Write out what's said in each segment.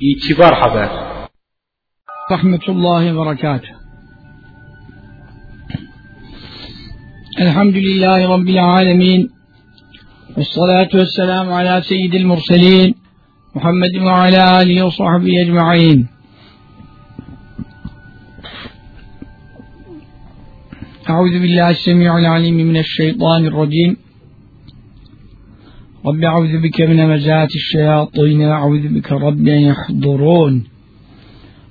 i kibar habari رحمة الله وبركاته. الحمد لله رب العالمين والصلاة والسلام على سيد المرسلين محمد وعلى آله وصحبه أجمعين. أعوذ بالله السميع العليم من الشيطان الرجيم. رب أعوذ بك من همزات الشياطين أعوذ بك رب أن يحضرون.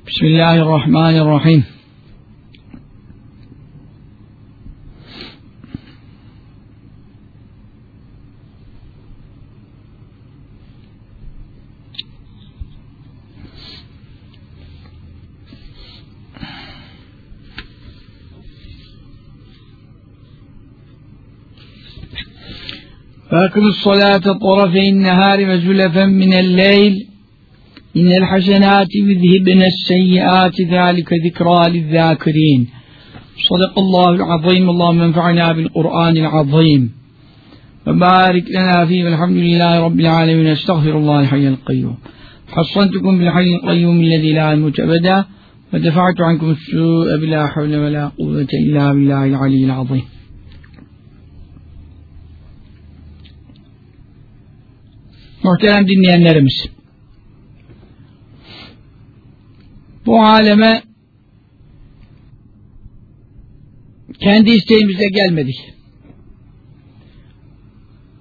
بسم الله الرحمن الرحيم. فأقم الصلاة طرفي النهار وزلفا من الليل. إن الحسنات يذهبن السيئات ذلك ذكرى للذاكرين. صدق الله العظيم. اللهم انفعنا بالقرآن العظيم. وبارك لنا فيه. والحمد لله رب العالمين. أستغفر الله الحي القيوم. حصنتكم بالحي القيوم الذي لا يموت أبدا. ودفعت عنكم السوء بلا حول ولا قوة إلا بالله العلي العظيم. Muhterem dinleyenlerimiz. Bu aleme kendi isteğimizle gelmedik.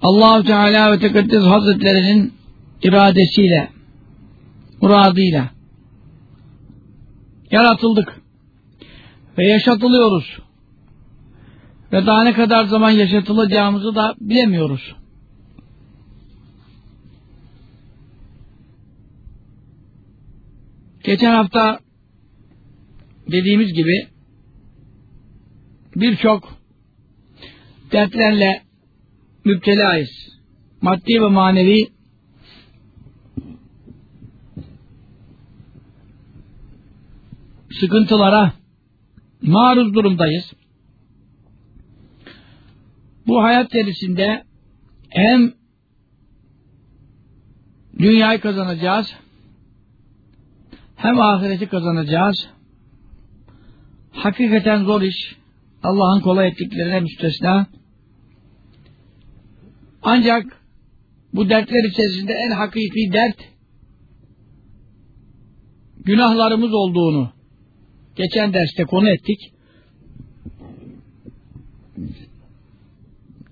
Allahu Teala ve Tekaddes Hazretlerinin iradesiyle, muradıyla yaratıldık ve yaşatılıyoruz. Ve daha ne kadar zaman yaşatılacağımızı da bilemiyoruz. Geçen hafta dediğimiz gibi birçok dertlerle müptelayız. Maddi ve manevi sıkıntılara maruz durumdayız. Bu hayat içerisinde hem dünyayı kazanacağız hem ahireti kazanacağız. Hakikaten zor iş. Allah'ın kolay ettiklerine müstesna. Ancak bu dertler içerisinde en hakiki dert günahlarımız olduğunu geçen derste konu ettik.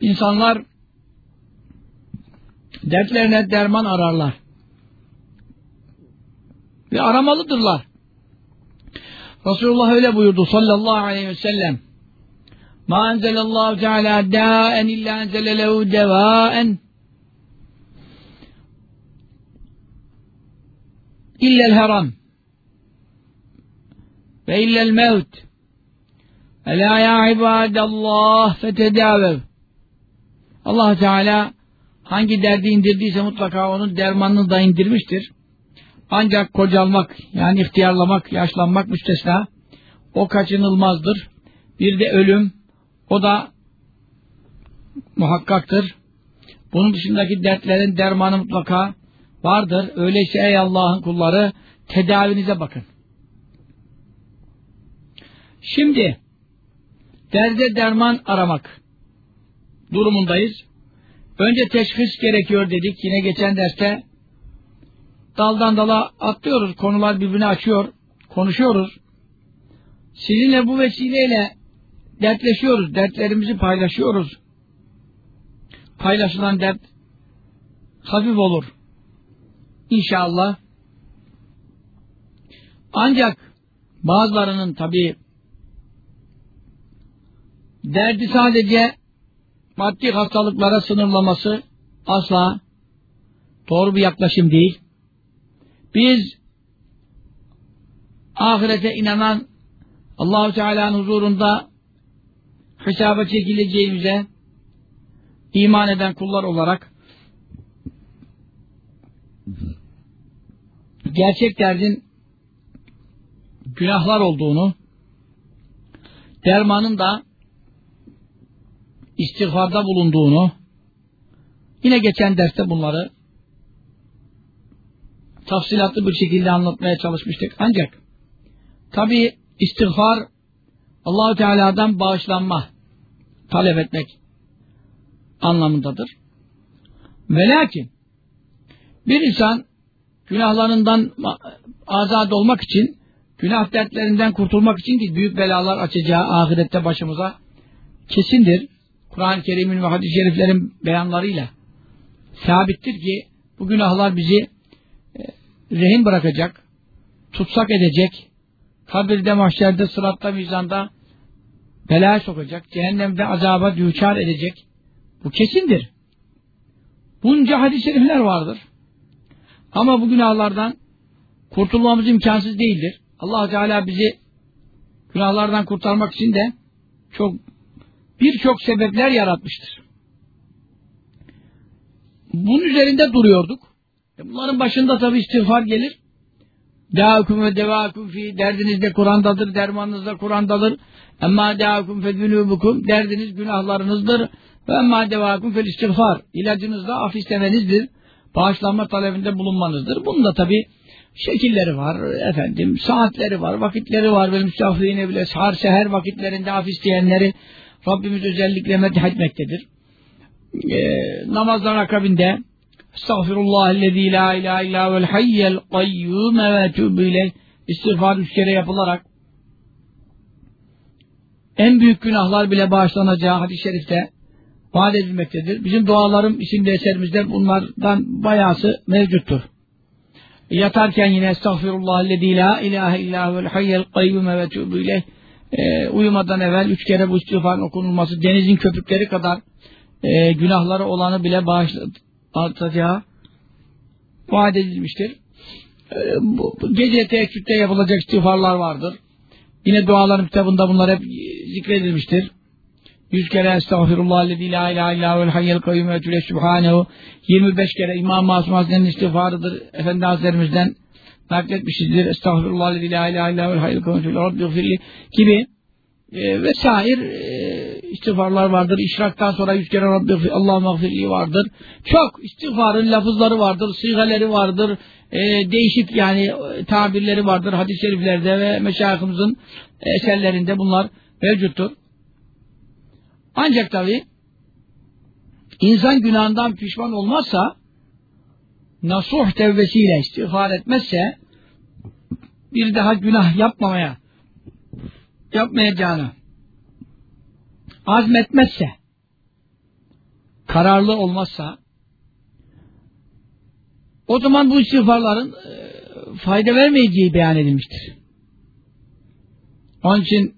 İnsanlar dertlerine derman ararlar ve aramalıdırlar. Resulullah öyle buyurdu sallallahu aleyhi ve sellem. Ma enzelallahu teala dâen illa enzele lehu devâen illel haram ve illel mevt ve la ya ibadallah fetedâvev Allah Teala hangi derdi indirdiyse mutlaka onun dermanını da indirmiştir. Ancak kocalmak yani ihtiyarlamak, yaşlanmak müstesna o kaçınılmazdır. Bir de ölüm o da muhakkaktır. Bunun dışındaki dertlerin dermanı mutlaka vardır. Öyleyse ey Allah'ın kulları tedavinize bakın. Şimdi derde derman aramak durumundayız. Önce teşhis gerekiyor dedik. Yine geçen derste daldan dala atlıyoruz. Konular birbirini açıyor. Konuşuyoruz. Sizinle bu vesileyle dertleşiyoruz. Dertlerimizi paylaşıyoruz. Paylaşılan dert hafif olur. İnşallah. Ancak bazılarının tabi derdi sadece maddi hastalıklara sınırlaması asla doğru bir yaklaşım değil. Biz ahirete inanan Allahu Teala'nın huzurunda hesaba çekileceğimize iman eden kullar olarak gerçek derdin günahlar olduğunu dermanın da istiğfarda bulunduğunu yine geçen derste bunları tafsilatlı bir şekilde anlatmaya çalışmıştık. Ancak tabi istiğfar Allahu Teala'dan bağışlanma talep etmek anlamındadır. Ve lakin bir insan günahlarından azad olmak için günah dertlerinden kurtulmak için ki büyük belalar açacağı ahirette başımıza kesindir. Kur'an-ı Kerim'in ve hadis-i şeriflerin beyanlarıyla sabittir ki bu günahlar bizi rehin bırakacak, tutsak edecek, kabirde, mahşerde, sıratta, mizanda belaya sokacak, cehennemde azaba düçar edecek. Bu kesindir. Bunca hadis-i şerifler vardır. Ama bu günahlardan kurtulmamız imkansız değildir. allah Teala bizi günahlardan kurtarmak için de çok birçok sebepler yaratmıştır. Bunun üzerinde duruyorduk. E bunların başında tabi istiğfar gelir. Dâkum ve devâkum fi derdinizde Kur'an'dadır, dermanınızda Kur'an'dadır. Emma dâkum fe zünûbukum derdiniz günahlarınızdır. Ve emma devâkum fel istiğfar ilacınız da af istemenizdir. Bağışlanma talebinde bulunmanızdır. Bunun da tabi şekilleri var, efendim, saatleri var, vakitleri var. Ve müstahfirine bile sahar seher vakitlerinde af isteyenleri Rabbimiz özellikle medh etmektedir. Ee, namazlar akabinde Estağfirullahellezî la ilahe illâ vel hayyel kayyûme ve tübü istiğfar üç kere yapılarak en büyük günahlar bile bağışlanacağı hadis-i şerifte vaat edilmektedir. Bizim dualarım isimli eserimizde bunlardan bayası mevcuttur. Yatarken yine Estağfirullahellezî la ilahe illâ vel hayyel kayyûme ve tübü ileyh e, uyumadan evvel üç kere bu istiğfarın okunulması denizin köpükleri kadar e, günahları olanı bile bağışlatacağı vaat edilmiştir. E, bu, gece teheccüde yapılacak istiğfarlar vardır. Yine duaların kitabında bunlar hep zikredilmiştir. Yüz kere estağfirullah lezi la ilahe illa vel hayyel kayyum ve tüle subhanehu 25 kere İmam Masum Hazretleri'nin istiğfarıdır. Efendi Hazretlerimizden nakletmişizdir. Estağfirullah lezi la ilahe illa vel hayyel kayyum ve rabbi gibi e, vesair e, istiğfarlar vardır. İşraktan sonra yüz kere Rabbi Allah mağfirliği vardır. Çok istiğfarın lafızları vardır, sigaleri vardır, e, değişik yani e, tabirleri vardır hadis-i şeriflerde ve meşayihimizin eserlerinde bunlar mevcuttur. Ancak tabi insan günahından pişman olmazsa nasuh tevbesiyle istiğfar etmezse bir daha günah yapmamaya yapmayacağını azmetmezse kararlı olmazsa o zaman bu istiğfarların e, fayda vermeyeceği beyan edilmiştir. Onun için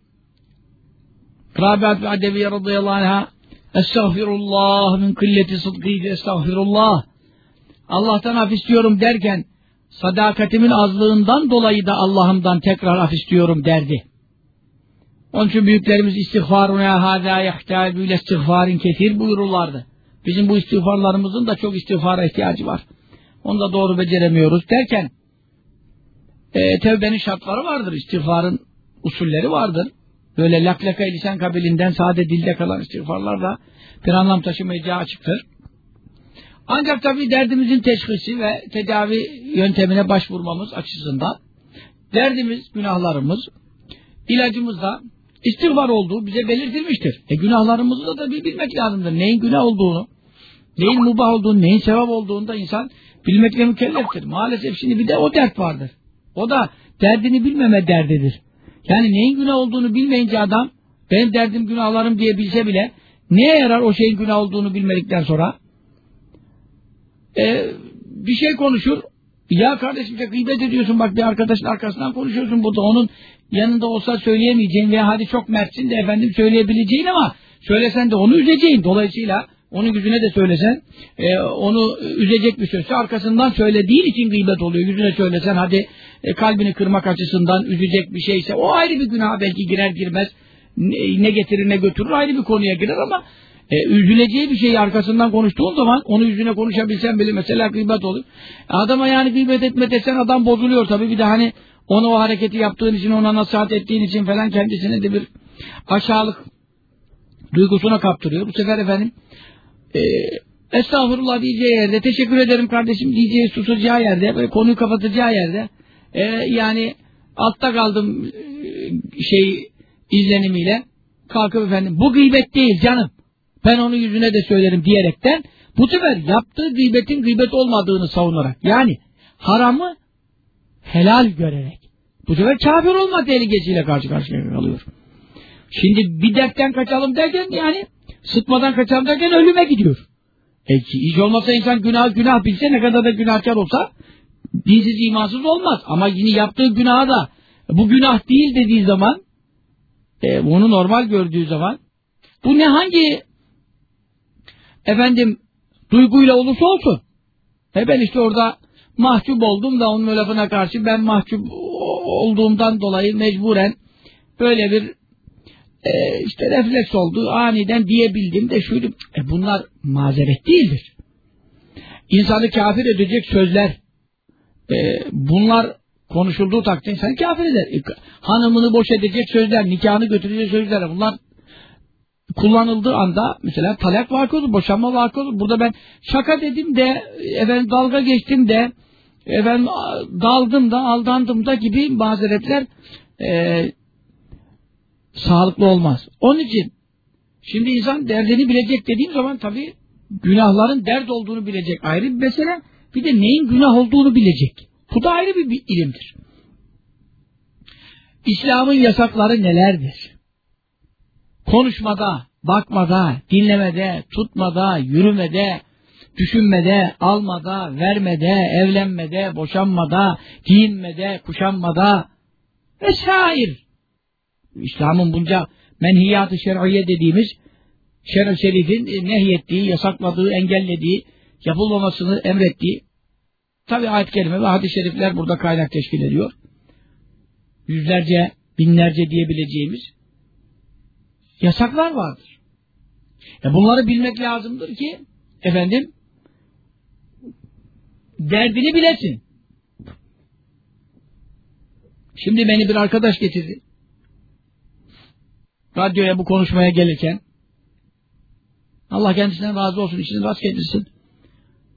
Rabiat ve Adeviye radıyallahu anh'a Estağfirullah min kılleti sıdkıydı estağfirullah Allah'tan af istiyorum derken sadakatimin azlığından dolayı da Allah'ımdan tekrar af istiyorum derdi. Onun için büyüklerimiz istiğfaruna hâzâ yahtâbü ile istiğfarin ketir buyururlardı. Bizim bu istiğfarlarımızın da çok istiğfara ihtiyacı var. Onu da doğru beceremiyoruz derken e, tevbenin şartları vardır. istiğfarın usulleri vardır. Böyle laklaka lisan kabilinden sade dilde kalan istiğfarlar da bir anlam taşımayacağı açıktır. Ancak tabi derdimizin teşhisi ve tedavi yöntemine başvurmamız açısından derdimiz, günahlarımız, ilacımız da istiğfar olduğu bize belirtilmiştir. E günahlarımızı da tabii bilmek lazımdır. Neyin günah olduğunu, neyin mubah olduğunu, neyin sevap olduğunu da insan bilmekle mükelleftir. Maalesef şimdi bir de o dert vardır. O da derdini bilmeme derdidir. Yani neyin günah olduğunu bilmeyince adam benim derdim günahlarım diye bilse bile neye yarar o şeyin günah olduğunu bilmedikten sonra? E, bir şey konuşur. Ya kardeşim sen gıybet ediyorsun bak bir arkadaşın arkasından konuşuyorsun burada onun yanında olsa söyleyemeyeceğin veya hadi çok mertsin de efendim söyleyebileceğin ama söylesen de onu üzeceğin. Dolayısıyla onun yüzüne de söylesen e, onu üzecek bir sözse arkasından söylediğin için gıybet oluyor. Yüzüne söylesen hadi e, kalbini kırmak açısından üzecek bir şeyse o ayrı bir günah belki girer girmez ne getirir ne götürür ayrı bir konuya girer ama e, üzüleceği bir şeyi arkasından konuştuğun zaman onu yüzüne konuşabilsen bile mesela gıybet olur. Adama yani gıybet etme desen adam bozuluyor tabii bir de hani onu o hareketi yaptığın için ona nasihat ettiğin için falan kendisine de bir aşağılık duygusuna kaptırıyor. Bu sefer efendim e, estağfurullah diyeceği yerde, teşekkür ederim kardeşim diyeceği susacağı yerde, böyle konuyu kapatacağı yerde, e, yani altta kaldım e, şey izlenimiyle kalkıp efendim bu gıybet değil canım. Ben onun yüzüne de söylerim diyerekten bu sefer yaptığı gıybetin gıybet olmadığını savunarak yani haramı helal görerek bu sefer kafir olma tehlikesiyle karşı karşıya kalıyor. Şimdi bir dertten kaçalım derken yani sıtmadan kaçalım derken ölüme gidiyor. E hiç olmazsa insan günah günah bilse ne kadar da günahkar olsa dinsiz imansız olmaz. Ama yine yaptığı günaha da bu günah değil dediği zaman e, bunu normal gördüğü zaman bu ne hangi efendim duyguyla olursa olsun e ben işte orada mahcup oldum da onun lafına karşı ben mahcup olduğumdan dolayı mecburen böyle bir e, işte refleks oldu aniden diyebildim de şuydu e bunlar mazeret değildir insanı kafir edecek sözler e, bunlar konuşulduğu takdirde insan kafir eder. E, hanımını boş edecek sözler, nikahını götürecek sözler bunlar kullanıldığı anda mesela talak vakı olur, boşanma vakı olur. Burada ben şaka dedim de efendim dalga geçtim de efendim daldım da aldandım da gibi mazeretler e, sağlıklı olmaz. Onun için şimdi insan derdini bilecek dediğim zaman tabii günahların dert olduğunu bilecek ayrı bir mesele. Bir de neyin günah olduğunu bilecek. Bu da ayrı bir, bir ilimdir. İslam'ın yasakları nelerdir? Konuşmada, bakmada, dinlemede, tutmada, yürümede, düşünmede, almada, vermede, evlenmede, boşanmada, giyinmede, kuşanmada vesaire. İslam'ın bunca menhiyat-ı şer'iye dediğimiz şer-i şerifin nehyettiği, yasakladığı, engellediği, yapılmamasını emrettiği Tabi ayet-i kerime ve hadis-i şerifler burada kaynak teşkil ediyor. Yüzlerce, binlerce diyebileceğimiz yasaklar vardır. E bunları bilmek lazımdır ki efendim derdini bilesin. Şimdi beni bir arkadaş getirdi. Radyoya bu konuşmaya gelirken Allah kendisinden razı olsun, işini rast getirsin.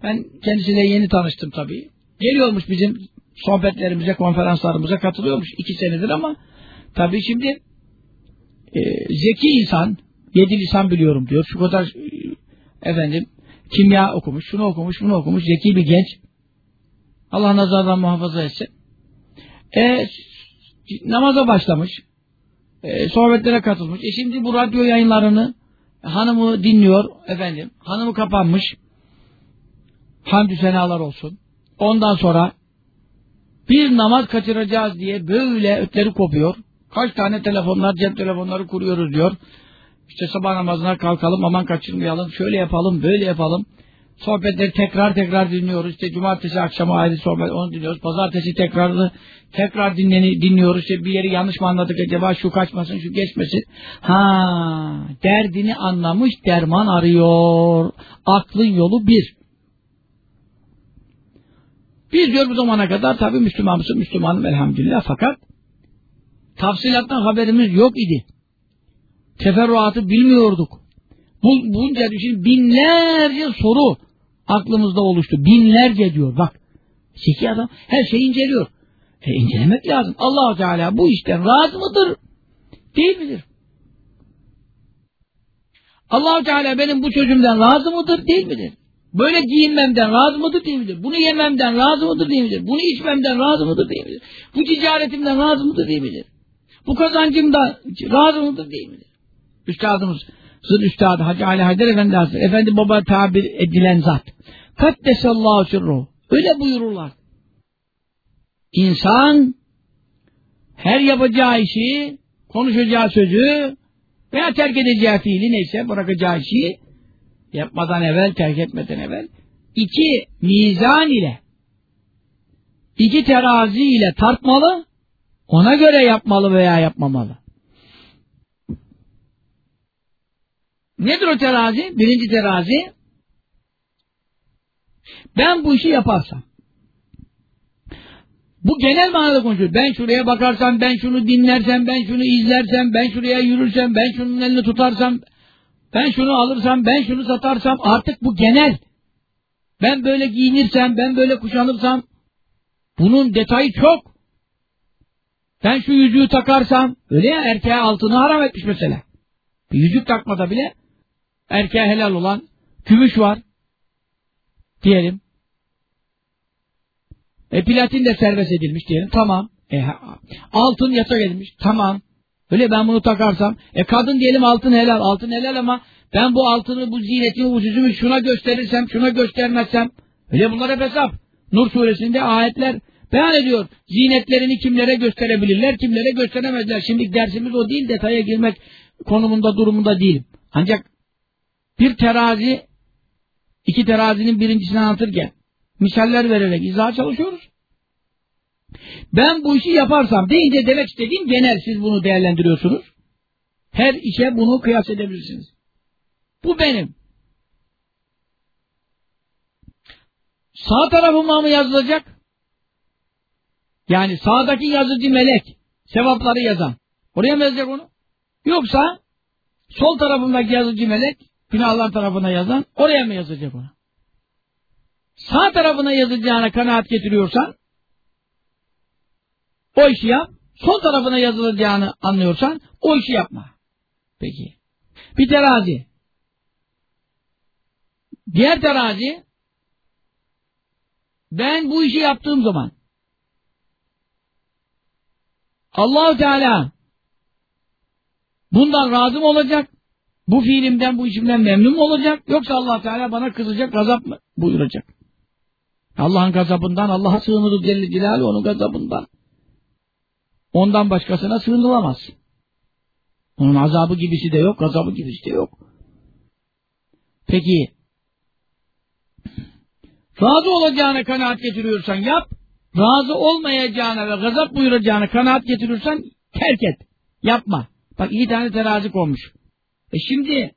Ben kendisiyle yeni tanıştım tabii. Geliyormuş bizim sohbetlerimize, konferanslarımıza katılıyormuş iki senedir ama tabii şimdi e, zeki insan, yedi lisan biliyorum diyor. Şu kadar e, efendim kimya okumuş, şunu okumuş, bunu okumuş, zeki bir genç. Allah nazardan muhafaza etsin. E, namaza başlamış. E, sohbetlere katılmış. E şimdi bu radyo yayınlarını hanımı dinliyor efendim. Hanımı kapanmış hamdü senalar olsun. Ondan sonra bir namaz kaçıracağız diye böyle ötleri kopuyor. Kaç tane telefonlar, cep telefonları kuruyoruz diyor. İşte sabah namazına kalkalım, aman kaçırmayalım, şöyle yapalım, böyle yapalım. Sohbetleri tekrar tekrar dinliyoruz. İşte cumartesi akşamı ayrı sohbet, onu dinliyoruz. Pazartesi tekrarlı, tekrar dinleni, dinliyoruz. İşte bir yeri yanlış mı anladık acaba, şu kaçmasın, şu geçmesin. Ha, derdini anlamış, derman arıyor. Aklın yolu bir. Biz diyor bu zamana kadar tabi Müslüman mısın? Müslümanım elhamdülillah fakat tafsilattan haberimiz yok idi. Teferruatı bilmiyorduk. Bu, bunca düşün binlerce soru aklımızda oluştu. Binlerce diyor bak. Zeki adam her şeyi inceliyor. E incelemek lazım. allah Teala bu işten razı mıdır? Değil midir? allah Teala benim bu çocuğumdan razı mıdır? Değil midir? Böyle giyinmemden razı mıdır değil midir? Bunu yememden razı mıdır değil midir? Bunu içmemden razı mıdır değil midir? Bu ticaretimden razı mıdır değil midir? Bu kazancımdan razı mıdır değil midir? Üstadımızın üstadı Hacı Ali Haydar Efendi Hazretleri, Efendi Baba tabir edilen zat. Kaddesallahu sirruhu. Öyle buyururlar. İnsan her yapacağı işi, konuşacağı sözü veya terk edeceği fiili neyse bırakacağı işi yapmadan evvel, terk etmeden evvel iki mizan ile iki terazi ile tartmalı ona göre yapmalı veya yapmamalı. Nedir o terazi? Birinci terazi ben bu işi yaparsam bu genel manada konuşuyor. Ben şuraya bakarsam, ben şunu dinlersem, ben şunu izlersem, ben şuraya yürürsem, ben şunun elini tutarsam ben şunu alırsam, ben şunu satarsam artık bu genel. Ben böyle giyinirsem, ben böyle kuşanırsam bunun detayı çok. Ben şu yüzüğü takarsam, öyle ya erkeğe altını haram etmiş mesela. Bir yüzük takmada bile erkeğe helal olan gümüş var. Diyelim. E platin de serbest edilmiş diyelim. Tamam. E, altın yasak edilmiş. Tamam. Öyle ben bunu takarsam. E kadın diyelim altın helal. Altın helal ama ben bu altını, bu zinetimi, bu süsümü şuna gösterirsem, şuna göstermezsem. Öyle bunlar hep hesap. Nur suresinde ayetler beyan ediyor. Zinetlerini kimlere gösterebilirler, kimlere gösteremezler. Şimdi dersimiz o değil, detaya girmek konumunda, durumunda değilim. Ancak bir terazi, iki terazinin birincisini anlatırken misaller vererek izaha çalışıyoruz. Ben bu işi yaparsam deyince demek istediğim genel siz bunu değerlendiriyorsunuz. Her işe bunu kıyas edebilirsiniz. Bu benim. Sağ tarafıma mı yazılacak? Yani sağdaki yazıcı melek sevapları yazan. Oraya mı yazacak onu? Yoksa sol tarafındaki yazıcı melek günahlar tarafına yazan oraya mı yazacak onu? Sağ tarafına yazacağına kanaat getiriyorsan o işi yap. Sol tarafına yazılacağını anlıyorsan o işi yapma. Peki. Bir terazi. Diğer terazi ben bu işi yaptığım zaman Allahu Teala bundan razı mı olacak? Bu fiilimden, bu işimden memnun mu olacak? Yoksa allah Teala bana kızacak, gazap mı buyuracak? Allah'ın gazabından, Allah'a sığınırız Celle Celaluhu onun gazabından. Ondan başkasına sığınılamaz. Onun azabı gibisi de yok, gazabı gibisi de yok. Peki, razı olacağına kanaat getiriyorsan yap, razı olmayacağına ve gazap buyuracağına kanaat getiriyorsan terk et, yapma. Bak iki tane terazi konmuş. E şimdi,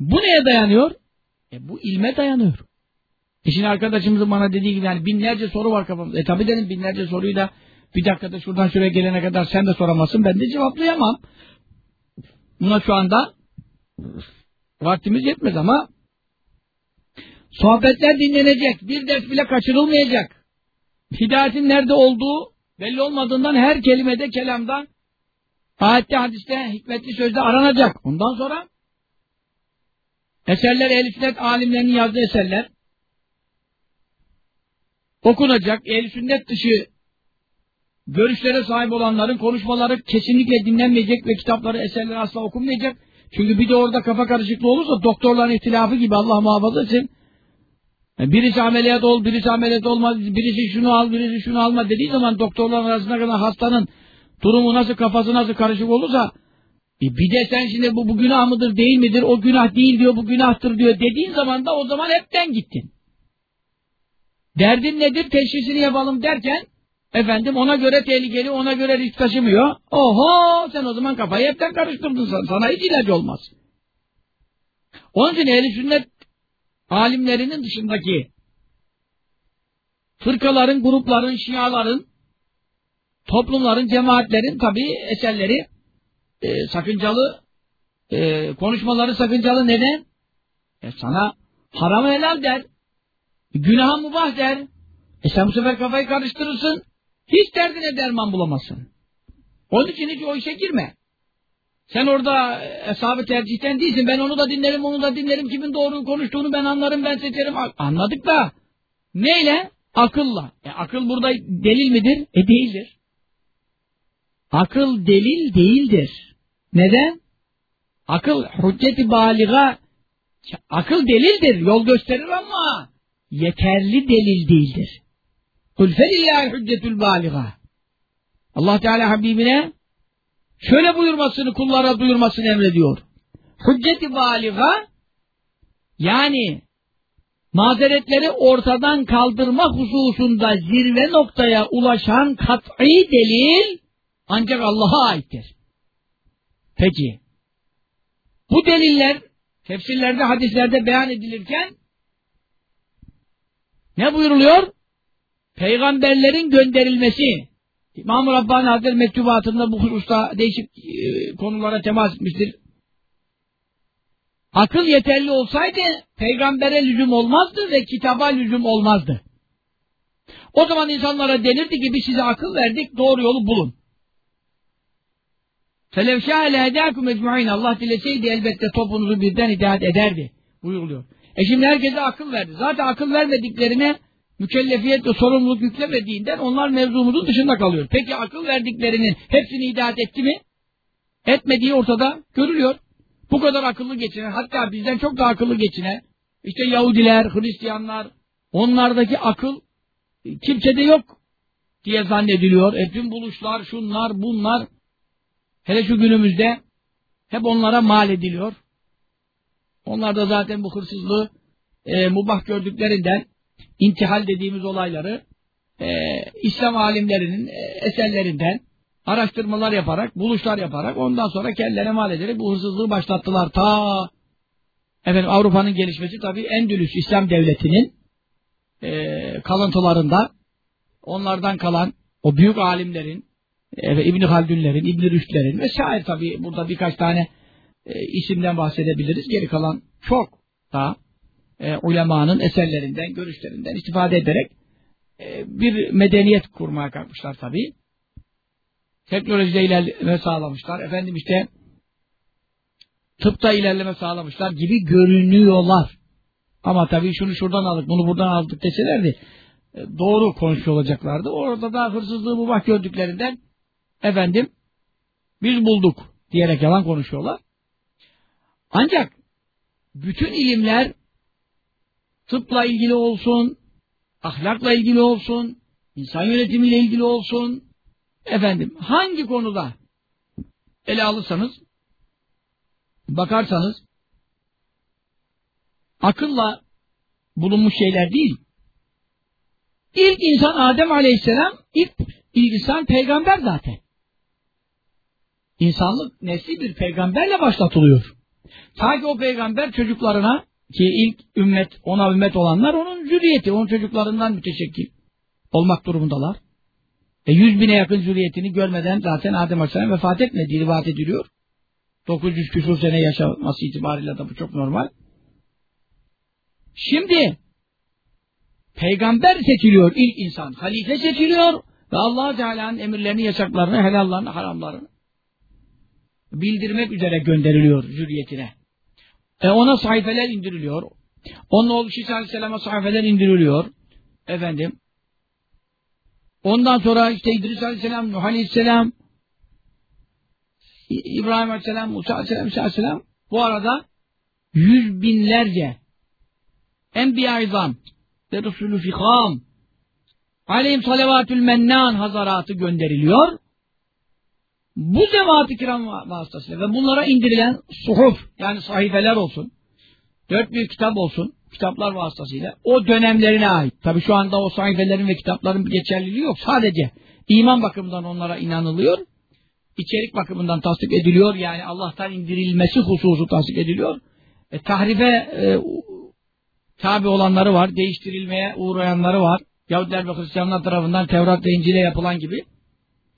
bu neye dayanıyor? E bu ilme dayanıyor. E şimdi arkadaşımızın bana dediği gibi yani binlerce soru var kafamızda. E tabi dedim binlerce soruyu da bir dakikada şuradan şuraya gelene kadar sen de soramazsın. Ben de cevaplayamam. Buna şu anda vaktimiz yetmez ama sohbetler dinlenecek. Bir ders bile kaçırılmayacak. Hidayetin nerede olduğu belli olmadığından her kelimede kelamda ayette hadiste hikmetli sözde aranacak. Ondan sonra eserler ehl alimlerinin yazdığı eserler okunacak. ehl sünnet dışı görüşlere sahip olanların konuşmaları kesinlikle dinlenmeyecek ve kitapları, eserleri asla okunmayacak. Çünkü bir de orada kafa karışıklığı olursa doktorların ihtilafı gibi Allah muhafaza etsin. Yani birisi ameliyat ol, birisi ameliyat olmaz, birisi şunu al, birisi şunu alma dediği zaman doktorların arasında kadar hastanın durumu nasıl, kafası nasıl karışık olursa e bir de sen şimdi bu, bu günah mıdır, değil midir, o günah değil diyor, bu günahtır diyor dediğin zaman da o zaman hepten gittin. Derdin nedir, teşhisini yapalım derken Efendim ona göre tehlikeli, ona göre risk taşımıyor. Oho sen o zaman kafayı hepten karıştırdın sana. Sana hiç ilaç olmaz. Onun için ehl sünnet alimlerinin dışındaki fırkaların, grupların, şiaların, toplumların, cemaatlerin tabi eserleri e, sakıncalı, e, konuşmaları sakıncalı neden? E sana haram helal der, günah mubah der. E sen bu sefer kafayı karıştırırsın. Hiç derdine derman bulamazsın. Onun için hiç o işe girme. Sen orada hesabı tercihten değilsin. Ben onu da dinlerim, onu da dinlerim. Kimin doğru konuştuğunu ben anlarım, ben seçerim. Anladık da. Neyle? Akılla. E, akıl burada delil midir? E değildir. Akıl delil değildir. Neden? Akıl hücceti baliga akıl delildir, yol gösterir ama yeterli delil değildir. Kul felillâhi hüccetül bâliga. Allah Teala Habibine şöyle buyurmasını, kullara duyurmasını emrediyor. Hücceti bâliga yani mazeretleri ortadan kaldırma hususunda zirve noktaya ulaşan kat'i delil ancak Allah'a aittir. Peki, bu deliller tefsirlerde, hadislerde beyan edilirken ne buyuruluyor? peygamberlerin gönderilmesi İmam-ı Rabbani Hazretleri mektubatında bu hususta değişik e, konulara temas etmiştir. Akıl yeterli olsaydı peygambere lüzum olmazdı ve kitaba lüzum olmazdı. O zaman insanlara denirdi ki biz size akıl verdik doğru yolu bulun. فَلَوْ شَاءَ لَهَدَاكُمْ اَجْمَعِينَ Allah dileseydi elbette topunuzu birden hidayet ederdi buyuruluyor. E şimdi herkese akıl verdi. Zaten akıl vermediklerine mükellefiyet ve sorumluluk yüklemediğinden onlar mevzumuzun dışında kalıyor. Peki akıl verdiklerinin hepsini hidayet etti mi? Etmediği ortada görülüyor. Bu kadar akıllı geçinen, hatta bizden çok daha akıllı geçinen, işte Yahudiler, Hristiyanlar, onlardaki akıl kimsede yok diye zannediliyor. E tüm buluşlar, şunlar, bunlar, hele şu günümüzde hep onlara mal ediliyor. Onlar da zaten bu hırsızlığı e, mubah gördüklerinden intihal dediğimiz olayları e, İslam alimlerinin e, eserlerinden araştırmalar yaparak, buluşlar yaparak ondan sonra kendilerine mal ederek bu hırsızlığı başlattılar. Ta efendim Avrupa'nın gelişmesi tabii Endülüs İslam Devleti'nin e, kalıntılarında onlardan kalan o büyük alimlerin e, İbni Haldunlerin, İbni Rüştlerin vesaire tabii burada birkaç tane e, isimden bahsedebiliriz. Geri kalan çok da e, ulemanın eserlerinden, görüşlerinden istifade ederek e, bir medeniyet kurmaya kalkmışlar tabii. Teknolojide ilerleme sağlamışlar. Efendim işte tıpta ilerleme sağlamışlar gibi görünüyorlar. Ama tabii şunu şuradan aldık, bunu buradan aldık deselerdi e, doğru konuşuyor olacaklardı. Orada da hırsızlığı bu gördüklerinden efendim biz bulduk diyerek yalan konuşuyorlar. Ancak bütün ilimler tıpla ilgili olsun, ahlakla ilgili olsun, insan yönetimiyle ilgili olsun, efendim hangi konuda ele alırsanız, bakarsanız, akılla bulunmuş şeyler değil. İlk insan Adem Aleyhisselam, ilk insan peygamber zaten. İnsanlık nesli bir peygamberle başlatılıyor. Ta ki o peygamber çocuklarına ki ilk ümmet, ona ümmet olanlar onun zürriyeti, onun çocuklarından müteşekkil olmak durumundalar. E yüz bine yakın zürriyetini görmeden zaten Adem Aleyhisselam vefat etmediği rivayet ediliyor. 900 küsur sene yaşaması itibariyle de bu çok normal. Şimdi peygamber seçiliyor ilk insan. Halife seçiliyor ve allah Teala'nın emirlerini, yasaklarını, helallarını, haramlarını bildirmek üzere gönderiliyor zürriyetine. E ona sayfeler indiriliyor. Onun oğlu Şisa Aleyhisselam'a sayfeler indiriliyor. Efendim. Ondan sonra işte İdris Aleyhisselam, Nuh Aleyhisselam, İbrahim Aleyhisselam, Musa Aleyhisselam, İsa Aleyhisselam bu arada yüz binlerce Enbiya-i İzam ve Resulü Fikam aleyhim salavatül mennan hazaratı gönderiliyor bu zevat-ı kiram vasıtasıyla ve bunlara indirilen suhuf yani sahifeler olsun, dört bir kitap olsun, kitaplar vasıtasıyla o dönemlerine ait. Tabi şu anda o sahifelerin ve kitapların bir geçerliliği yok. Sadece iman bakımından onlara inanılıyor. içerik bakımından tasdik ediliyor. Yani Allah'tan indirilmesi hususu tasdik ediliyor. E, tahrife e, tabi olanları var. Değiştirilmeye uğrayanları var. Yahudiler ve Hristiyanlar tarafından Tevrat ve İncil'e yapılan gibi.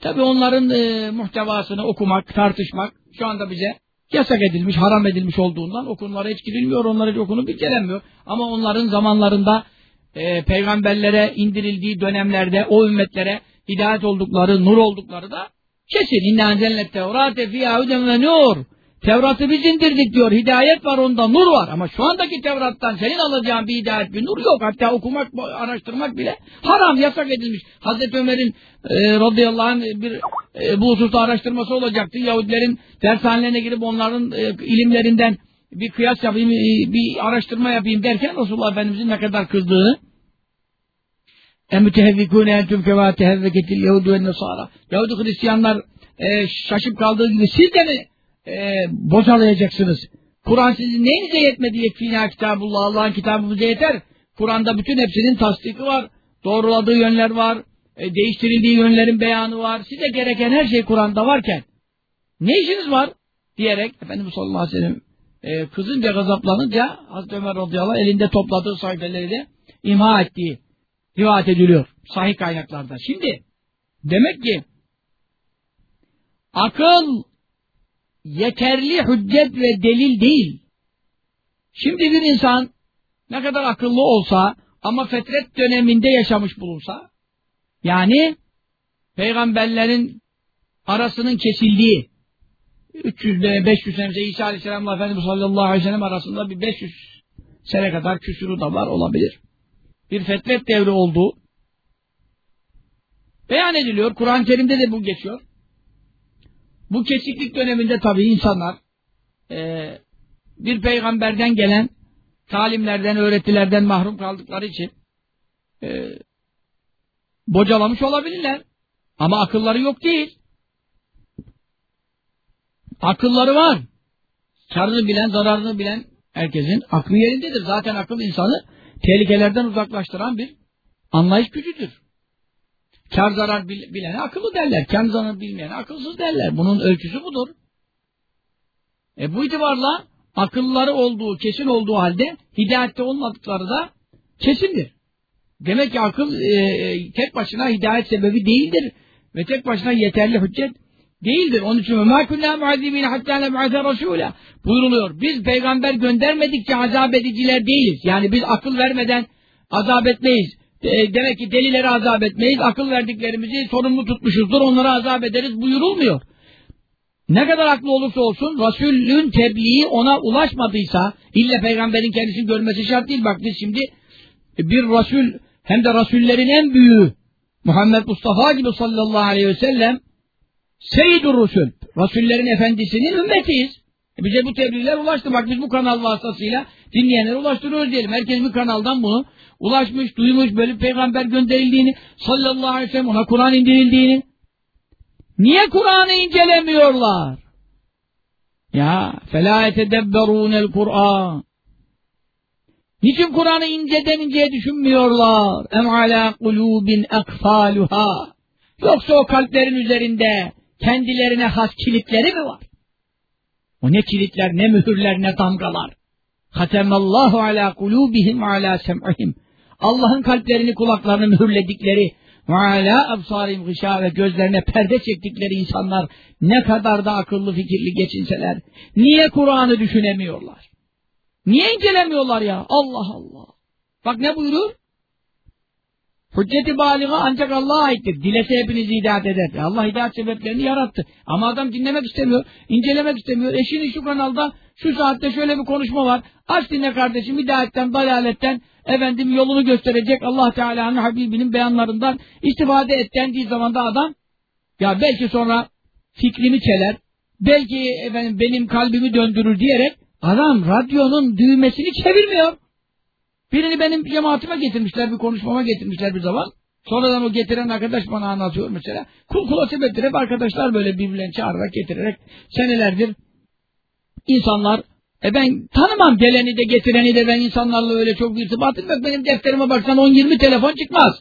Tabi onların e, muhtevasını okumak, tartışmak şu anda bize yasak edilmiş, haram edilmiş olduğundan o hiç girilmiyor, onlara hiç okunup bilgilenmiyor. Ama onların zamanlarında e, peygamberlere indirildiği dönemlerde o ümmetlere hidayet oldukları, nur oldukları da kesin. İnne anzelnet tevrate fiyâ hüden ve nur. Tevrat'ı biz indirdik diyor. Hidayet var onda, nur var. Ama şu andaki Tevrat'tan senin alacağın bir hidayet, bir nur yok. Hatta okumak, araştırmak bile haram, yasak edilmiş. Hazreti Ömer'in e, radıyallahu anh bir e, bu hususta araştırması olacaktı. Yahudilerin dershanelerine girip onların e, ilimlerinden bir kıyas yapayım, e, bir araştırma yapayım derken Resulullah Efendimiz'in ne kadar emütehevvikûne entüm kevâ tehevveketil Yahudi ve Nesara Yahudi Hristiyanlar e, şaşıp kaldığı gibi siz de mi e, bocalayacaksınız. Kur'an sizin neyinize yetmedi yekfina kitabullah Allah'ın kitabı bize yeter. Kur'an'da bütün hepsinin tasdiki var. Doğruladığı yönler var. E, değiştirildiği yönlerin beyanı var. Size gereken her şey Kur'an'da varken ne işiniz var? Diyerek Efendimiz sallallahu aleyhi ve sellem e, kızınca gazaplanınca Hazreti Ömer radıyallahu elinde topladığı sayfeleri de imha ettiği rivayet ediliyor. Sahih kaynaklarda. Şimdi demek ki akıl yeterli hüccet ve delil değil. Şimdi bir insan ne kadar akıllı olsa ama fetret döneminde yaşamış bulunsa yani peygamberlerin arasının kesildiği 300 500 sene İsa Aleyhisselam'la Efendimiz sallallahu aleyhi ve sellem arasında bir 500 sene kadar küsuru da var olabilir. Bir fetret devri olduğu beyan ediliyor. Kur'an-ı Kerim'de de bu geçiyor. Bu kesiklik döneminde tabii insanlar e, bir peygamberden gelen talimlerden, öğretilerden mahrum kaldıkları için e, bocalamış olabilirler. Ama akılları yok değil. Akılları var. Karını bilen, zararını bilen herkesin aklı yerindedir. Zaten akıl insanı tehlikelerden uzaklaştıran bir anlayış gücüdür. Kar zarar bilene akıllı derler. Kar zarar bilmeyene akılsız derler. Bunun ölçüsü budur. E bu itibarla akılları olduğu, kesin olduğu halde hidayette olmadıkları da kesindir. Demek ki akıl e, e tek başına hidayet sebebi değildir. Ve tek başına yeterli hüccet değildir. Onun için مَا كُنَّا مُعَذِّبِينَ حَتَّى نَبْعَثَ رَسُولًا buyuruluyor. Biz peygamber göndermedikçe azap ediciler değiliz. Yani biz akıl vermeden azap etmeyiz. E, demek ki delileri azap etmeyiz. Akıl verdiklerimizi sorumlu tutmuşuzdur. Onları azap ederiz buyurulmuyor. Ne kadar aklı olursa olsun Resulün tebliği ona ulaşmadıysa illa peygamberin kendisini görmesi şart değil. Bak biz şimdi bir Resul hem de Resullerin en büyüğü Muhammed Mustafa gibi sallallahu aleyhi ve sellem Seyyid-ur Rusul Resullerin efendisinin ümmetiyiz. E bize bu tebliğler ulaştı. Bak biz bu kanal vasıtasıyla dinleyenlere ulaştırıyoruz diyelim. Herkes bir kanaldan bunu ulaşmış, duymuş, böyle peygamber gönderildiğini, sallallahu aleyhi ve sellem ona Kur'an indirildiğini. Niye Kur'an'ı incelemiyorlar? Ya فَلَا يَتَدَبَّرُونَ الْقُرْآنِ Niçin Kur'an'ı inceden inceye düşünmüyorlar? اَمْ عَلَى قُلُوبٍ اَقْفَالُهَا Yoksa o kalplerin üzerinde kendilerine has kilitleri mi var? O ne kilitler, ne mühürler, ne damgalar. Hatemallahu ala kulubihim ala sem'ihim. Allah'ın kalplerini, kulaklarını mühürledikleri ve ala absarim gışa ve gözlerine perde çektikleri insanlar ne kadar da akıllı fikirli geçinseler niye Kur'an'ı düşünemiyorlar? Niye incelemiyorlar ya? Allah Allah. Bak ne buyurur? Hücceti baliga ancak Allah'a aittir. Dilese hepinizi hidayet eder. E Allah hidayet sebeplerini yarattı. Ama adam dinlemek istemiyor, incelemek istemiyor. Eşinin şu kanalda şu saatte şöyle bir konuşma var. Aç dinle kardeşim hidayetten, dalaletten efendim yolunu gösterecek Allah Teala'nın Habibinin beyanlarından istifade et dendiği zaman da adam ya belki sonra fikrimi çeler, belki efendim benim kalbimi döndürür diyerek adam radyonun düğmesini çevirmiyor. Birini benim cemaatime getirmişler, bir konuşmama getirmişler bir zaman. Sonradan o getiren arkadaş bana anlatıyor mesela. Kul kula sebeptir. Hep arkadaşlar böyle birbirlerini çağırarak getirerek senelerdir insanlar e ben tanımam geleni de getireni de ben insanlarla öyle çok bir irtibatım yok. Benim defterime baksan 10-20 telefon çıkmaz.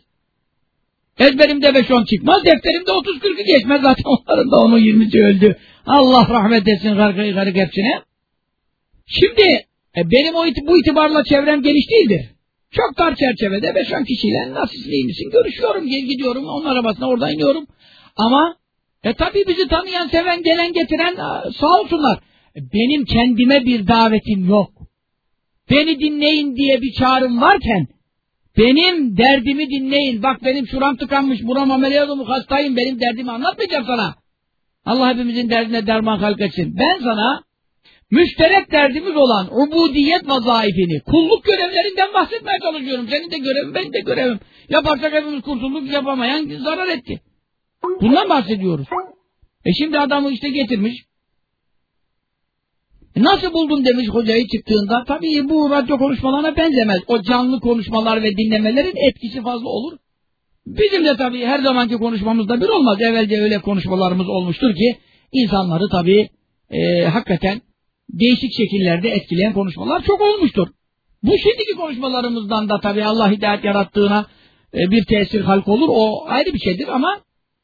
Ezberimde 5-10 çıkmaz. Defterimde 30-40'ı geçmez. Zaten onların da onun 20'si öldü. Allah rahmet etsin gargayı garık hepsine. Şimdi e benim o bu itibarla çevrem geniş değildir. Çok dar çerçevede 5-10 kişiyle nasıl iyi misin görüşüyorum, gidiyorum, onun arabasına oradan iniyorum. Ama e tabi bizi tanıyan, seven, gelen, getiren sağ olsunlar. Benim kendime bir davetim yok. Beni dinleyin diye bir çağrım varken benim derdimi dinleyin. Bak benim şuram tıkanmış, buram ameliyat olmuş, hastayım. Benim derdimi anlatmayacağım sana. Allah hepimizin derdine derman halk etsin. Ben sana müşterek derdimiz olan ubudiyet vazaifini, kulluk görevlerinden bahsetmeye çalışıyorum. Senin de görevin, benim de görevim. Yaparsak hepimiz kurtulduk, yapamayan zarar etti. Bundan bahsediyoruz. E şimdi adamı işte getirmiş. Nasıl buldun demiş hocayı çıktığında. Tabii bu radyo konuşmalarına benzemez. O canlı konuşmalar ve dinlemelerin etkisi fazla olur. Bizim de tabii her zamanki konuşmamızda bir olmaz. Evvelce öyle konuşmalarımız olmuştur ki insanları tabii e, hakikaten değişik şekillerde etkileyen konuşmalar çok olmuştur. Bu şimdiki konuşmalarımızdan da tabii Allah hidayet yarattığına e, bir tesir halk olur. O ayrı bir şeydir ama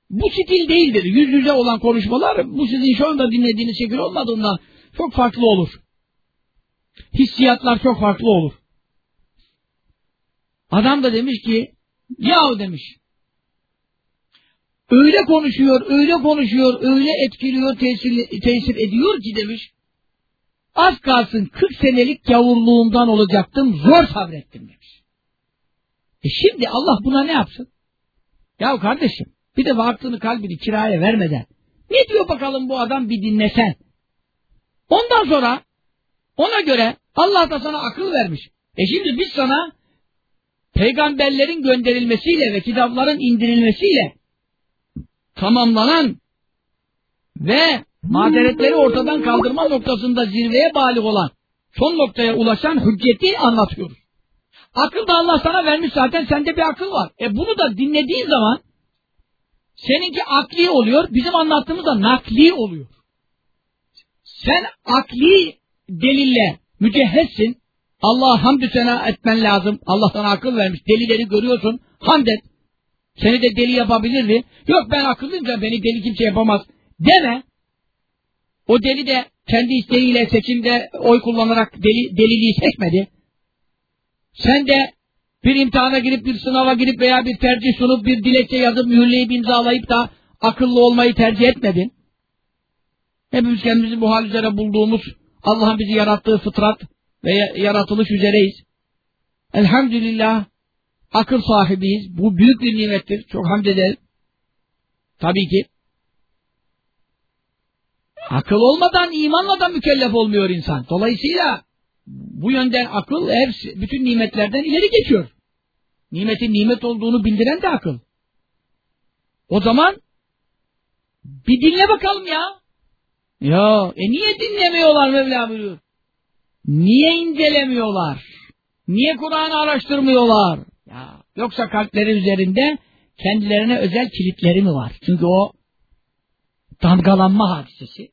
bu stil değildir. Yüz yüze olan konuşmalar bu sizin şu anda dinlediğiniz şekil olmadığından çok farklı olur. Hissiyatlar çok farklı olur. Adam da demiş ki yahu demiş öyle konuşuyor, öyle konuşuyor, öyle etkiliyor, tesir, tesir ediyor ki demiş Az kalsın 40 senelik gavurluğumdan olacaktım, zor sabrettim demiş. E şimdi Allah buna ne yapsın? Ya kardeşim, bir de aklını kalbini kiraya vermeden, ne diyor bakalım bu adam bir dinlesen. Ondan sonra, ona göre Allah da sana akıl vermiş. E şimdi biz sana peygamberlerin gönderilmesiyle ve kitapların indirilmesiyle tamamlanan ve mazeretleri ortadan kaldırma noktasında zirveye balik olan son noktaya ulaşan hücceti anlatıyoruz. Akıl da Allah sana vermiş zaten sende bir akıl var. E bunu da dinlediğin zaman seninki akli oluyor, bizim anlattığımız da nakli oluyor. Sen akli delille mücehhezsin. Allah'a hamdü sena etmen lazım. Allah sana akıl vermiş. Delileri görüyorsun. Hamd et. Seni de deli yapabilirdi. Yok ben akıllıyım beni deli kimse yapamaz. Deme. O deli de kendi isteğiyle seçimde oy kullanarak deli, deliliği seçmedi. Sen de bir imtihana girip bir sınava girip veya bir tercih sunup bir dilekçe yazıp mühürleyip imzalayıp da akıllı olmayı tercih etmedin. Hepimiz kendimizi bu hal üzere bulduğumuz Allah'ın bizi yarattığı fıtrat ve yaratılış üzereyiz. Elhamdülillah akıl sahibiyiz. Bu büyük bir nimettir. Çok hamd ederim. Tabii ki. Akıl olmadan imanla da mükellef olmuyor insan. Dolayısıyla bu yönden akıl her, bütün nimetlerden ileri geçiyor. Nimetin nimet olduğunu bildiren de akıl. O zaman bir dinle bakalım ya. Ya e niye dinlemiyorlar Mevla buyuruyor. Niye incelemiyorlar? Niye Kur'an'ı araştırmıyorlar? Ya, yoksa kalpleri üzerinde kendilerine özel kilitleri mi var? Çünkü o damgalanma hadisesi.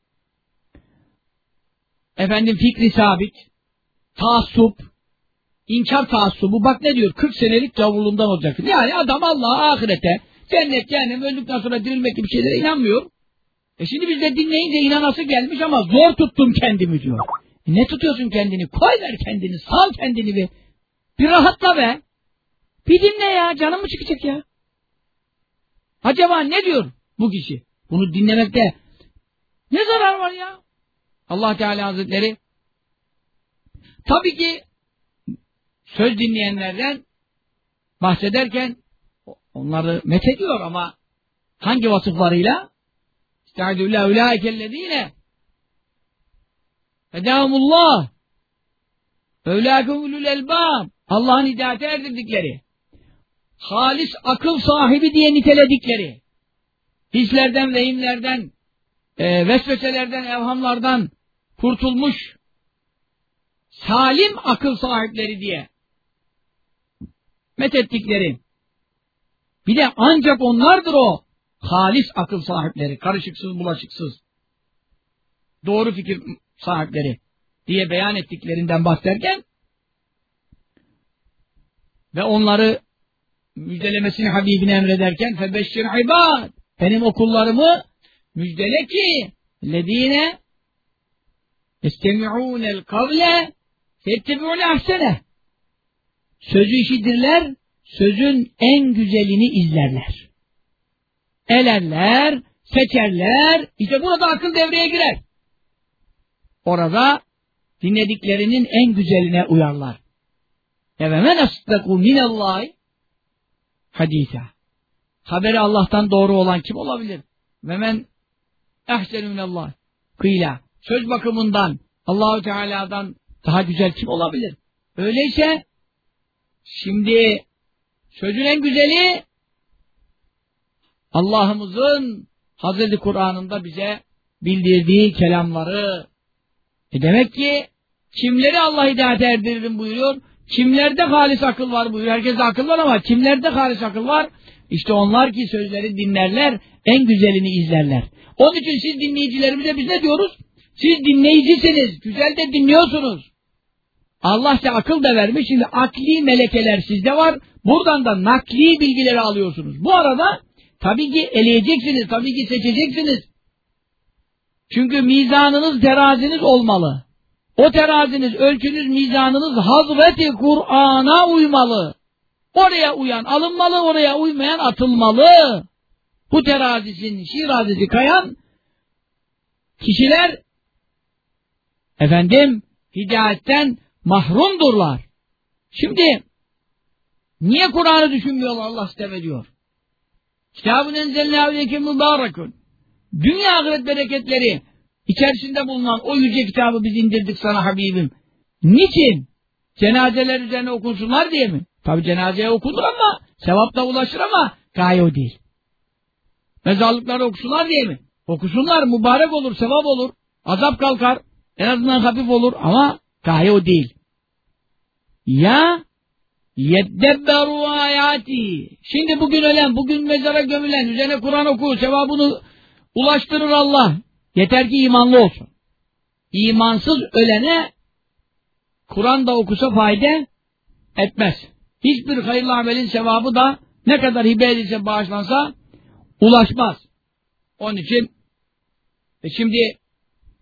Efendim fikri sabit, taassup, inkar taassubu. Bak ne diyor? 40 senelik gavurluğundan olacak. Yani adam Allah'a ahirete, cennet, cehennem, öldükten sonra dirilmek gibi şeylere inanmıyor. E şimdi biz de dinleyince inanası gelmiş ama zor tuttum kendimi diyor. E ne tutuyorsun kendini? Koy ver kendini, sal kendini bir. Bir rahatla be. Bir dinle ya, canım mı çıkacak ya? Acaba ne diyor bu kişi? Bunu dinlemekte ne zarar var ya? Allah Teala Hazretleri tabii ki söz dinleyenlerden bahsederken onları methediyor ama hangi vasıflarıyla? İstâidü illâ ulâikellezîne Edâhumullah Evlâkumulul elbâb. Allah'ın hidayete erdirdikleri. Halis akıl sahibi diye niteledikleri. Hislerden, vehimlerden, e, vesveselerden, evhamlardan kurtulmuş salim akıl sahipleri diye methettikleri. Bir de ancak onlardır o halis akıl sahipleri, karışıksız, bulaşıksız, doğru fikir sahipleri diye beyan ettiklerinden bahsederken ve onları müjdelemesini Habibine emrederken febeşşir ibad benim okullarımı müjdele ki ledine istemi'ûnel kavle fettebi'ûne ahsene. Sözü işidirler sözün en güzelini izlerler elerler seçerler işte burada akıl devreye girer orada dinlediklerinin en güzeline uyarlar ve men asdaku minallahi hadisa. Haberi Allah'tan doğru olan kim olabilir? Ve men ehsenü minallah. Kıyla. Söz bakımından Allahu Teala'dan daha güzel kim olabilir? Öyleyse şimdi sözün en güzeli Allah'ımızın Hazreti Kur'an'ında bize bildirdiği kelamları. E demek ki kimleri Allah hidayet erdiririm buyuruyor? Kimlerde halis akıl var buyuruyor. Herkeste akıl var ama kimlerde halis akıl var? İşte onlar ki sözleri dinlerler, en güzelini izlerler. Onun için siz dinleyicilerimize biz ne diyoruz? Siz dinleyicisiniz, güzel de dinliyorsunuz. Allah size akıl da vermiş, şimdi akli melekeler sizde var, buradan da nakli bilgileri alıyorsunuz. Bu arada tabii ki eleyeceksiniz, tabii ki seçeceksiniz. Çünkü mizanınız, teraziniz olmalı. O teraziniz, ölçünüz, mizanınız Hazreti Kur'an'a uymalı. Oraya uyan alınmalı, oraya uymayan atılmalı. Bu terazisinin şirazesi kayan kişiler efendim hidayetten mahrumdurlar. Şimdi niye Kur'an'ı düşünmüyorlar Allah sitem ediyor? Kitabın enzelne avleke mübarekun. Dünya ahiret bereketleri içerisinde bulunan o yüce kitabı biz indirdik sana Habibim. Niçin? Cenazeler üzerine okunsunlar diye mi? Tabi cenazeye okunur ama sevap da ulaşır ama gaye o değil. Mezarlıkları okusunlar diye mi? Okusunlar mübarek olur, sevap olur. Azap kalkar. En azından hafif olur ama gaye o değil. Ya yeddebberu ayati. Şimdi bugün ölen, bugün mezara gömülen, üzerine Kur'an oku, sevabını ulaştırır Allah. Yeter ki imanlı olsun. İmansız ölene Kur'an da okusa fayda etmez. Hiçbir hayırlı amelin sevabı da ne kadar hibe edilse bağışlansa ulaşmaz. Onun için e şimdi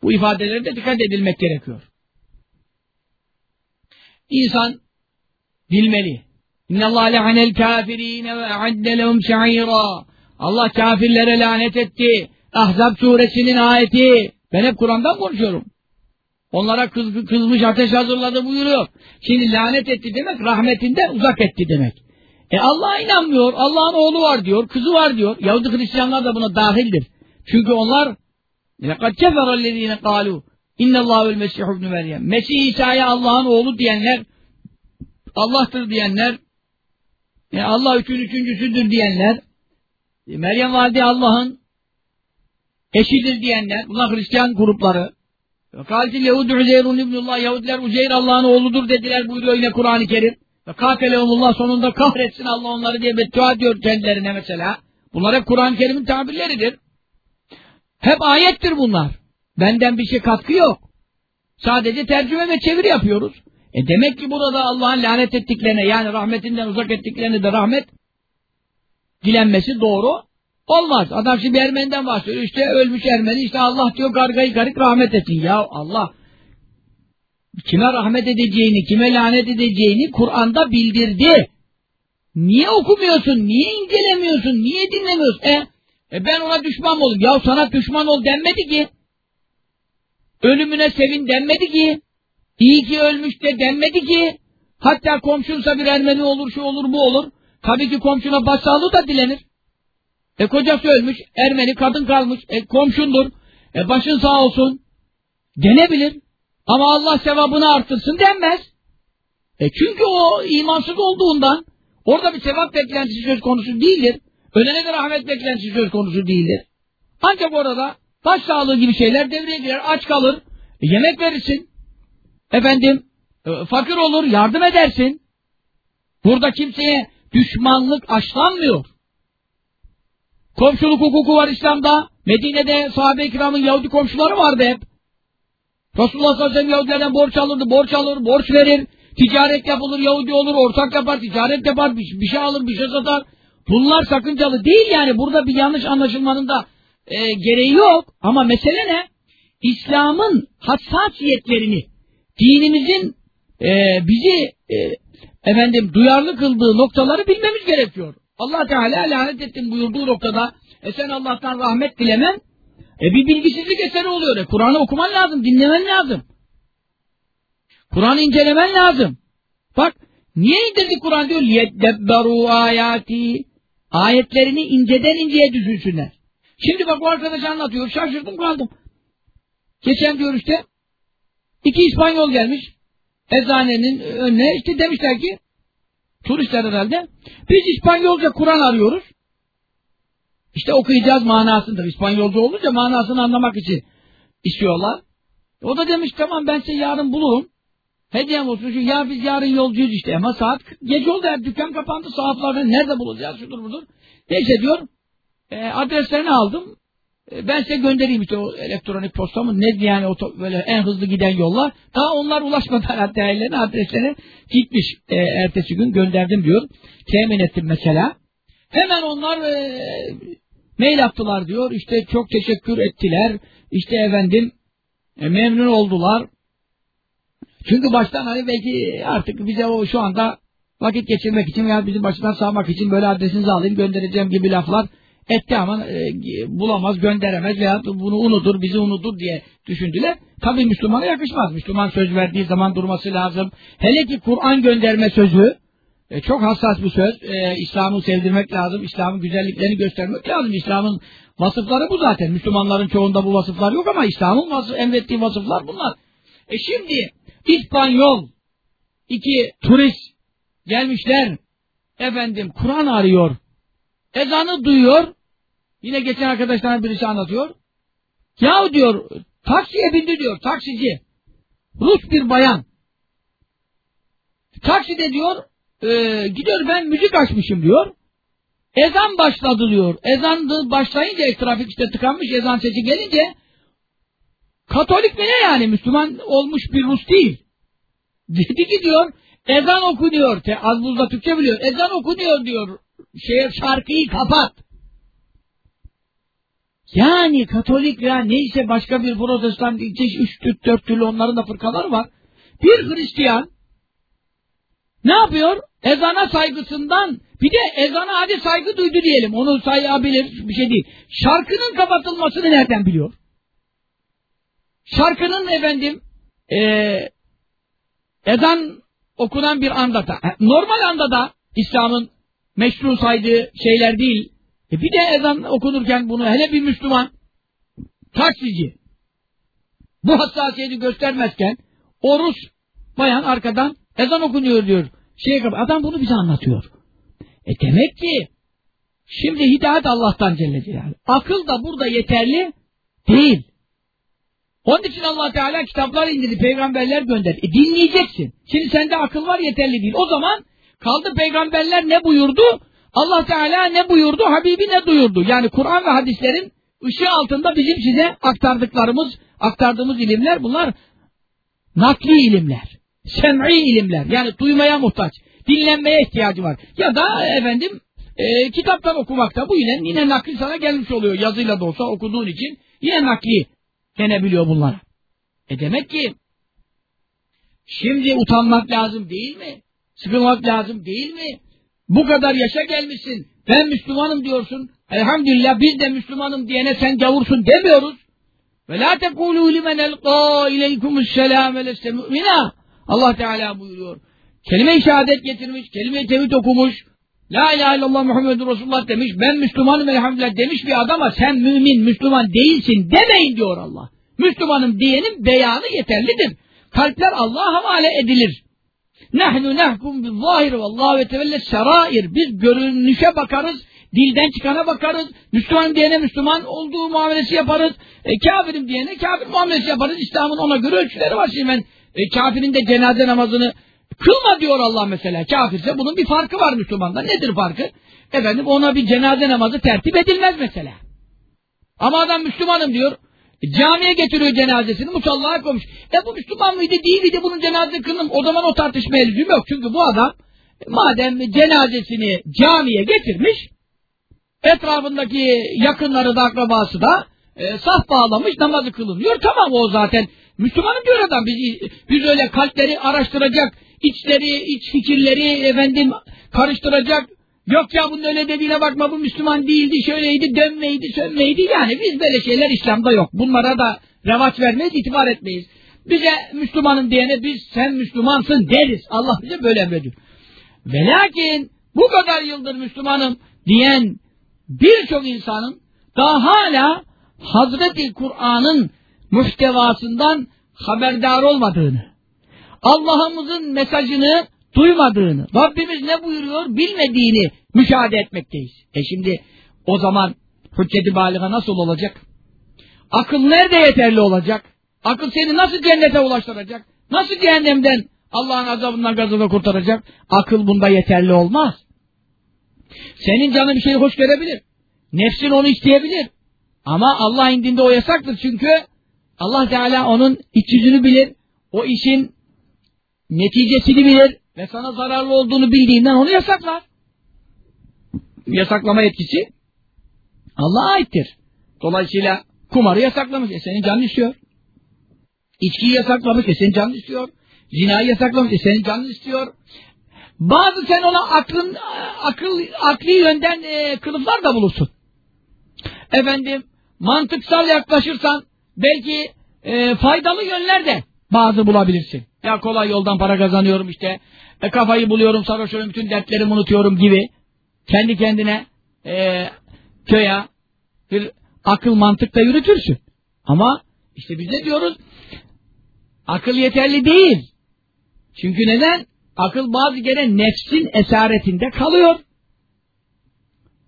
bu ifadelere de dikkat edilmek gerekiyor. İnsan bilmeli. İnnallâhe lehanel kafirîne ve adde lehum şa'îrâ. Allah kafirlere lanet etti. Ahzab suresinin ayeti. Ben hep Kur'an'dan konuşuyorum. Onlara kız, kızmış ateş hazırladı buyuruyor. Şimdi lanet etti demek rahmetinden uzak etti demek. E Allah'a inanmıyor. Allah'ın oğlu var diyor. Kızı var diyor. Yahudi Hristiyanlar da buna dahildir. Çünkü onlar لَقَدْ كَفَرَ الَّذ۪ينَ قَالُوا اِنَّ اللّٰهُ الْمَسِيحُ ibn Meryem. Mesih İsa'ya Allah'ın oğlu diyenler, Allah'tır diyenler, e, Allah üçün üçüncüsüdür diyenler, e, Meryem valide Allah'ın eşidir diyenler, bunlar Hristiyan grupları. Kâltil Yehud Uzeyrun ibnullah, Yahudiler Uzeyr Allah'ın oğludur dediler buyuruyor yine Kur'an-ı Kerim. Ve kâtelehumullah sonunda kahretsin Allah onları diye beddua diyor kendilerine mesela. Bunlar hep Kur'an-ı Kerim'in tabirleridir. Hep ayettir bunlar. Benden bir şey katkı yok. Sadece tercüme ve çeviri yapıyoruz. E demek ki burada Allah'ın lanet ettiklerine yani rahmetinden uzak ettiklerine de rahmet dilenmesi doğru olmaz. Adam şimdi Ermeni'den bahsediyor. İşte ölmüş Ermeni işte Allah diyor gargayı garip rahmet etsin. Ya Allah kime rahmet edeceğini, kime lanet edeceğini Kur'an'da bildirdi. Niye okumuyorsun? Niye incelemiyorsun? Niye dinlemiyorsun? E e ben ona düşman olayım. Ya sana düşman ol denmedi ki. Ölümüne sevin denmedi ki. İyi ki ölmüş de denmedi ki. Hatta komşunsa bir Ermeni olur, şu olur, bu olur. Tabii ki komşuna başsağlığı da dilenir. E kocası ölmüş, Ermeni kadın kalmış, e komşundur. E başın sağ olsun. Denebilir. Ama Allah sevabını artırsın denmez. E çünkü o imansız olduğundan orada bir sevap beklentisi söz konusu değildir. Ölene de rahmet beklentisi söz konusu değildir. Ancak orada baş sağlığı gibi şeyler devreye girer, aç kalır, e, yemek verirsin. Efendim, e, fakir olur, yardım edersin. Burada kimseye düşmanlık aşlanmıyor. Komşuluk hukuku var İslam'da. Medine'de sahabe-i kiramın Yahudi komşuları vardı hep. Resulullah sallallahu aleyhi ve sellem Yahudilerden borç alırdı, borç alır, borç verir. Ticaret yapılır, Yahudi olur, ortak yapar, ticaret yapar, bir, şey alır, bir şey satar. Bunlar sakıncalı değil yani. Burada bir yanlış anlaşılmanın da e, gereği yok. Ama mesele ne? İslam'ın hassasiyetlerini, dinimizin e, bizi e, efendim duyarlı kıldığı noktaları bilmemiz gerekiyor. Allah Teala lanet ettin buyurduğu noktada e sen Allah'tan rahmet dilemen e bir bilgisizlik eseri oluyor. E, Kur'an'ı okuman lazım, dinlemen lazım. Kur'an'ı incelemen lazım. Bak niye indirdik Kur'an diyor? Yeddebberu ayati. Ayetlerini inceden inceye düşünsünler. Şimdi bak bu arkadaş anlatıyor. Şaşırdım kaldım. Geçen diyor işte iki İspanyol gelmiş eczanenin önüne işte demişler ki turistler herhalde biz İspanyolca Kur'an arıyoruz. İşte okuyacağız manasındır. İspanyolca olunca manasını anlamak için istiyorlar. O da demiş tamam ben size yarın bulurum. Hediyem olsun şu ya biz yarın yolcuyuz işte ama saat gece oldu ya dükkan kapandı sahaflarda nerede bulacağız şudur budur. Neyse diyor e, adreslerini aldım. E, ben size göndereyim işte o elektronik postamı ne yani o böyle en hızlı giden yolla. Daha onlar ulaşmadı hatta ellerine adreslerine gitmiş e, ertesi gün gönderdim diyor. Temin ettim mesela. Hemen onlar e, mail attılar diyor. İşte çok teşekkür ettiler. İşte efendim e, memnun oldular. Çünkü baştan hani belki artık bize o şu anda vakit geçirmek için veya bizi başından sağmak için böyle adresinizi alayım göndereceğim gibi laflar etti ama e, bulamaz, gönderemez veya bunu unutur, bizi unutur diye düşündüler. Tabi Müslümana yakışmaz. Müslüman söz verdiği zaman durması lazım. Hele ki Kur'an gönderme sözü e, çok hassas bir söz. E, İslam'ı sevdirmek lazım. İslam'ın güzelliklerini göstermek lazım. İslam'ın vasıfları bu zaten. Müslümanların çoğunda bu vasıflar yok ama İslam'ın vasıf, emrettiği vasıflar bunlar. E şimdi İspanyol iki turist gelmişler. Efendim Kur'an arıyor. Ezanı duyuyor. Yine geçen arkadaşlarına birisi anlatıyor. Ya diyor taksiye bindi diyor taksici. Rus bir bayan. Takside diyor e, gidiyor ben müzik açmışım diyor. Ezan başladı diyor. Ezan başlayınca trafik işte tıkanmış ezan sesi gelince Katolik mi ne yani Müslüman olmuş bir Rus değil. Dedi ki diyor ezan okunuyor. Te, az buzda Türkçe biliyor. Ezan okunuyor diyor. Şey, şarkıyı kapat. Yani Katolik ya neyse başka bir protestan, üç, dört, dört türlü onların da fırkaları var. Bir Hristiyan ne yapıyor? Ezana saygısından bir de ezana hadi saygı duydu diyelim. Onu sayabilir bir şey değil. Şarkının kapatılmasını nereden biliyor? Şarkının efendim e, ezan okunan bir anda da normal anda da İslam'ın meşru saydığı şeyler değil. E bir de ezan okunurken bunu hele bir Müslüman taksici bu hassasiyeti göstermezken o Rus bayan arkadan ezan okunuyor diyor. Şey, adam bunu bize anlatıyor. E demek ki şimdi hidayet Allah'tan Celle Celaluhu. Akıl da burada yeterli değil. Onun için allah Teala kitaplar indirdi, peygamberler gönderdi. E dinleyeceksin. Şimdi sende akıl var yeterli değil. O zaman kaldı peygamberler ne buyurdu? Allah Teala ne buyurdu? Habibi ne duyurdu? Yani Kur'an ve hadislerin ışığı altında bizim size aktardıklarımız, aktardığımız ilimler bunlar nakli ilimler. Sem'i ilimler. Yani duymaya muhtaç. Dinlenmeye ihtiyacı var. Ya da efendim e, kitaptan okumakta bu yine, yine nakli sana gelmiş oluyor. Yazıyla da olsa okuduğun için yine nakli denebiliyor bunlara. E demek ki şimdi utanmak lazım değil mi? Sıkılmak lazım değil mi? Bu kadar yaşa gelmişsin. Ben Müslümanım diyorsun. Elhamdülillah biz de Müslümanım diyene sen gavursun demiyoruz. Ve la tekulu limen elqa ileykumusselam eleste mu'mina. Allah Teala buyuruyor. Kelime-i şehadet getirmiş, kelime-i tevhid okumuş, La ilahe illallah Muhammedur Resulullah demiş, ben Müslümanım elhamdülillah demiş bir adama sen mümin, Müslüman değilsin demeyin diyor Allah. Müslümanım diyenin beyanı yeterlidir. Kalpler Allah'a havale edilir. Nehnu nehkum bil zahir ve Allah ve tevelle serair. Biz görünüşe bakarız, dilden çıkana bakarız. Müslüman diyene Müslüman olduğu muamelesi yaparız. E, kafirim diyene kafir muamelesi yaparız. İslam'ın ona göre ölçüleri var. Şimdi ben e, kafirin de cenaze namazını Kılma diyor Allah mesela. Kafirse bunun bir farkı var Müslümanda. Nedir farkı? Efendim ona bir cenaze namazı tertip edilmez mesela. Ama adam Müslümanım diyor. E, camiye getiriyor cenazesini musallaya koymuş. E bu Müslüman mıydı değil miydi bunun cenazesi kılın. O zaman o tartışmaya lüzum yok. Çünkü bu adam madem cenazesini camiye getirmiş etrafındaki yakınları da akrabası da e, saf bağlamış namazı kılınıyor. Tamam o zaten Müslümanım diyor adam. Biz, biz öyle kalpleri araştıracak, içleri, iç fikirleri efendim karıştıracak. Yok ya bunun öyle dediğine bakma bu Müslüman değildi, şöyleydi, dönmeydi, sönmeydi. Yani biz böyle şeyler İslam'da yok. Bunlara da revaç vermeyiz, itibar etmeyiz. Bize Müslümanın diyene biz sen Müslümansın deriz. Allah bize böyle emrediyor. Ve lakin bu kadar yıldır Müslümanım diyen birçok insanın daha hala Hazreti Kur'an'ın muhtevasından haberdar olmadığını, Allah'ımızın mesajını duymadığını, Rabbimiz ne buyuruyor bilmediğini müşahede etmekteyiz. E şimdi o zaman hücceti baliga nasıl olacak? Akıl nerede yeterli olacak? Akıl seni nasıl cennete ulaştıracak? Nasıl cehennemden Allah'ın azabından gazını kurtaracak? Akıl bunda yeterli olmaz. Senin canın bir şeyi hoş görebilir. Nefsin onu isteyebilir. Ama Allah indinde o yasaktır çünkü Allah Teala onun iç yüzünü bilir. O işin neticesini bilir ve sana zararlı olduğunu bildiğinden onu yasaklar. Yasaklama etkisi Allah'a aittir. Dolayısıyla kumarı yasaklamış. E senin canın istiyor. İçkiyi yasaklamış. E senin canın istiyor. Zinayı yasaklamış. E senin canın istiyor. Bazı sen ona aklın, akıl, akli yönden e, kılıflar da bulursun. efendim mantıksal yaklaşırsan belki e, faydalı yönler de bazı bulabilirsin. Ya kolay yoldan para kazanıyorum işte. E, kafayı buluyorum, sarhoşuyorum, bütün dertlerimi unutuyorum gibi. Kendi kendine e, köye bir akıl mantıkla yürütürsün. Ama işte biz ne diyoruz? Akıl yeterli değil. Çünkü neden? Akıl bazı kere nefsin esaretinde kalıyor.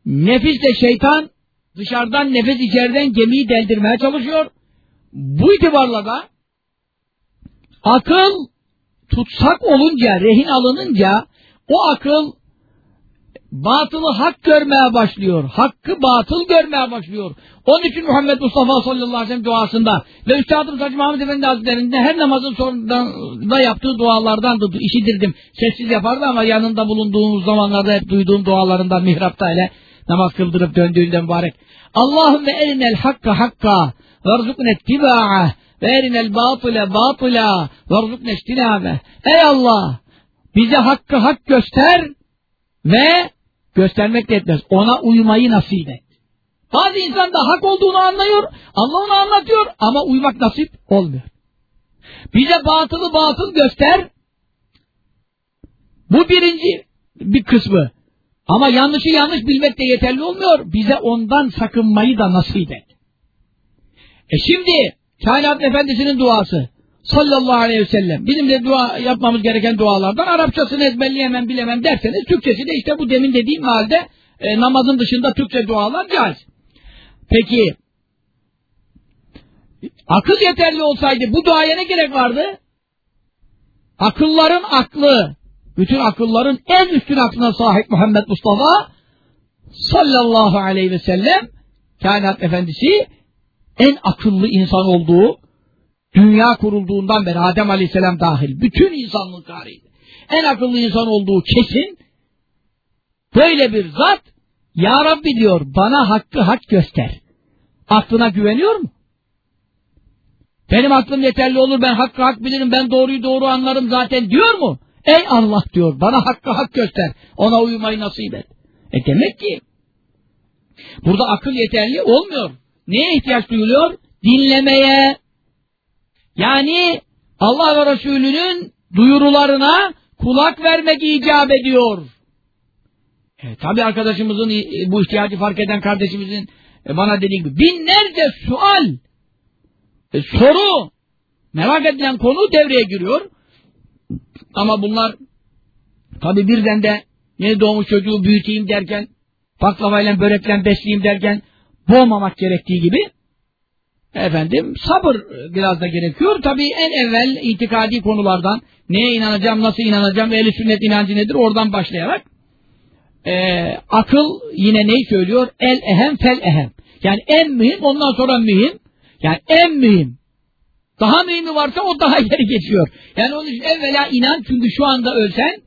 Nefis de şeytan dışarıdan nefes içeriden gemiyi deldirmeye çalışıyor. Bu itibarla da akıl tutsak olunca, rehin alınınca o akıl batılı hak görmeye başlıyor. Hakkı batıl görmeye başlıyor. Onun için Muhammed Mustafa sallallahu aleyhi ve sellem duasında ve Üstadımız Hacı Muhammed Efendi Hazretleri'nde her namazın sonunda yaptığı dualardandı. İşidirdim. Sessiz yapardı ama yanında bulunduğumuz zamanlarda hep duyduğum dualarından mihrapta ile namaz kıldırıp döndüğünde mübarek. Allahümme erinel hakka hakka verzukne ittiba'ah ve erinel batıle batıla verzukne istinabe. Ey Allah! Bize hakkı hak göster ve göstermek de etmez. Ona uymayı nasip et. Bazı insan da hak olduğunu anlıyor, Allah onu anlatıyor ama uymak nasip olmuyor. Bize batılı batıl göster. Bu birinci bir kısmı. Ama yanlışı yanlış bilmek de yeterli olmuyor. Bize ondan sakınmayı da nasip et. E şimdi Kainat Efendisi'nin duası sallallahu aleyhi ve sellem bizim de dua yapmamız gereken dualardan Arapçasını ezberleyemem bilemem derseniz Türkçesi de işte bu demin dediğim halde e, namazın dışında Türkçe dualar caiz. Peki akıl yeterli olsaydı bu duaya ne gerek vardı? Akılların aklı, bütün akılların en üstün aklına sahip Muhammed Mustafa sallallahu aleyhi ve sellem kainat efendisi en akıllı insan olduğu dünya kurulduğundan beri Adem aleyhisselam dahil bütün insanlık tarihinde en akıllı insan olduğu kesin böyle bir zat Ya Rabbi diyor bana hakkı hak göster. Aklına güveniyor mu? Benim aklım yeterli olur ben hakkı hak bilirim ben doğruyu doğru anlarım zaten diyor mu? Ey Allah diyor bana hakkı hak göster. Ona uyumayı nasip et. E demek ki burada akıl yeterli olmuyor. Neye ihtiyaç duyuluyor? Dinlemeye. Yani Allah ve Resulünün duyurularına kulak vermek icap ediyor. E, tabi arkadaşımızın bu ihtiyacı fark eden kardeşimizin e, bana dediği gibi binlerce sual e, soru merak edilen konu devreye giriyor. Ama bunlar tabi birden de yeni doğmuş çocuğu büyüteyim derken baklavayla börekle besleyeyim derken boğmamak gerektiği gibi efendim sabır biraz da gerekiyor. Tabi en evvel itikadi konulardan neye inanacağım, nasıl inanacağım, ehli sünnet inancı nedir oradan başlayarak e, akıl yine neyi söylüyor? El ehem fel ehem. Yani en mühim ondan sonra mühim. Yani en mühim. Daha mühimi varsa o daha geri geçiyor. Yani onun için evvela inan çünkü şu anda ölsen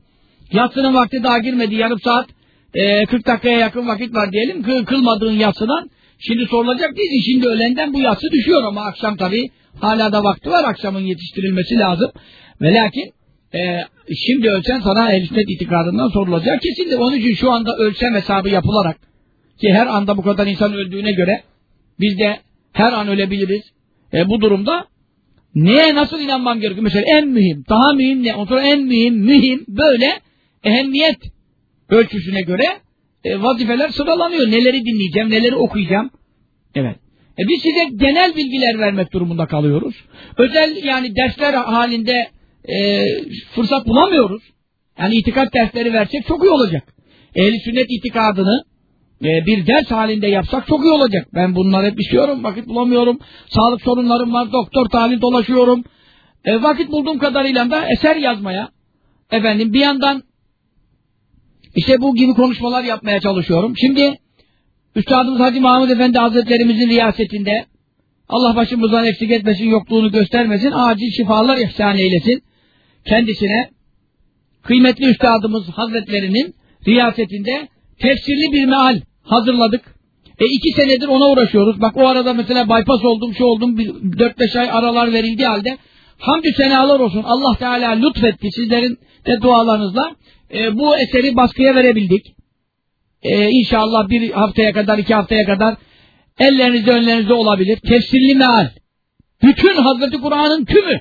yatsının vakti daha girmedi yarım saat e, 40 dakikaya yakın vakit var diyelim kı, kılmadığın yatsıdan şimdi sorulacak değil şimdi ölenden bu yatsı düşüyor ama akşam tabi hala da vakti var akşamın yetiştirilmesi lazım ve lakin e, şimdi ölsen sana ehl itikadından sorulacak kesindir onun için şu anda ölsem hesabı yapılarak ki her anda bu kadar insan öldüğüne göre biz de her an ölebiliriz e, bu durumda Neye nasıl inanmam gerekiyor? Mesela en mühim, daha mühim ne? Ondan en mühim, mühim böyle ehemmiyet ölçüsüne göre e, vazifeler sıralanıyor. Neleri dinleyeceğim, neleri okuyacağım. Evet. E biz size genel bilgiler vermek durumunda kalıyoruz. Özel yani dersler halinde e, fırsat bulamıyoruz. Yani itikat dersleri versek çok iyi olacak. Ehli sünnet itikadını e, bir ders halinde yapsak çok iyi olacak. Ben bunları hep istiyorum, vakit bulamıyorum. Sağlık sorunlarım var, doktor tahlil dolaşıyorum. E, vakit bulduğum kadarıyla da eser yazmaya, efendim bir yandan işte bu gibi konuşmalar yapmaya çalışıyorum. Şimdi Üstadımız Hacı Mahmud Efendi Hazretlerimizin riyasetinde Allah başımızdan eksik etmesin, yokluğunu göstermesin, acil şifalar ihsan eylesin. Kendisine kıymetli Üstadımız Hazretlerinin riyasetinde tefsirli bir meal hazırladık. E iki senedir ona uğraşıyoruz. Bak o arada mesela bypass oldum, şu oldum, 4-5 ay aralar verildiği halde hamdü senalar olsun. Allah Teala lütfetti sizlerin de dualarınızla. E, bu eseri baskıya verebildik. E, inşallah bir haftaya kadar, iki haftaya kadar ellerinizde önlerinizde olabilir. Tefsirli meal. Bütün Hazreti Kur'an'ın tümü